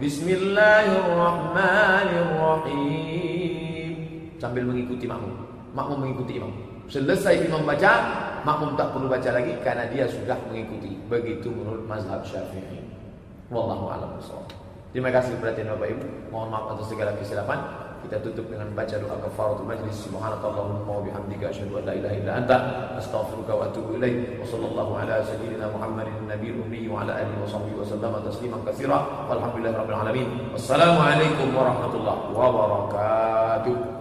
Bismillahirrahmanirrahim. Sambil mengikuti makmum. Makmum mengikuti imam. Selesai imam baca, makmum tak perlu baca lagi karena dia sudah mengikuti. Begitu menurut mazhab Syafi'i. Wallahu a'lam bishawab. Terima kasih perhatian Bapak Ibu. Mohon maaf atas segala kesilapan. Kita tutup dengan baca doa kafaratul majlis. Subhanakallahumma wa bihamdika asyhadu an la ilaha illa anta astaghfiruka wa atubu ilaik. Wa sallallahu ala sayyidina Muhammadin nabiyil ummi wa ala alihi wa sahbihi wa sallama tasliman katsira. Walhamdulillahirabbil alamin. Wassalamu alaikum warahmatullahi wabarakatuh.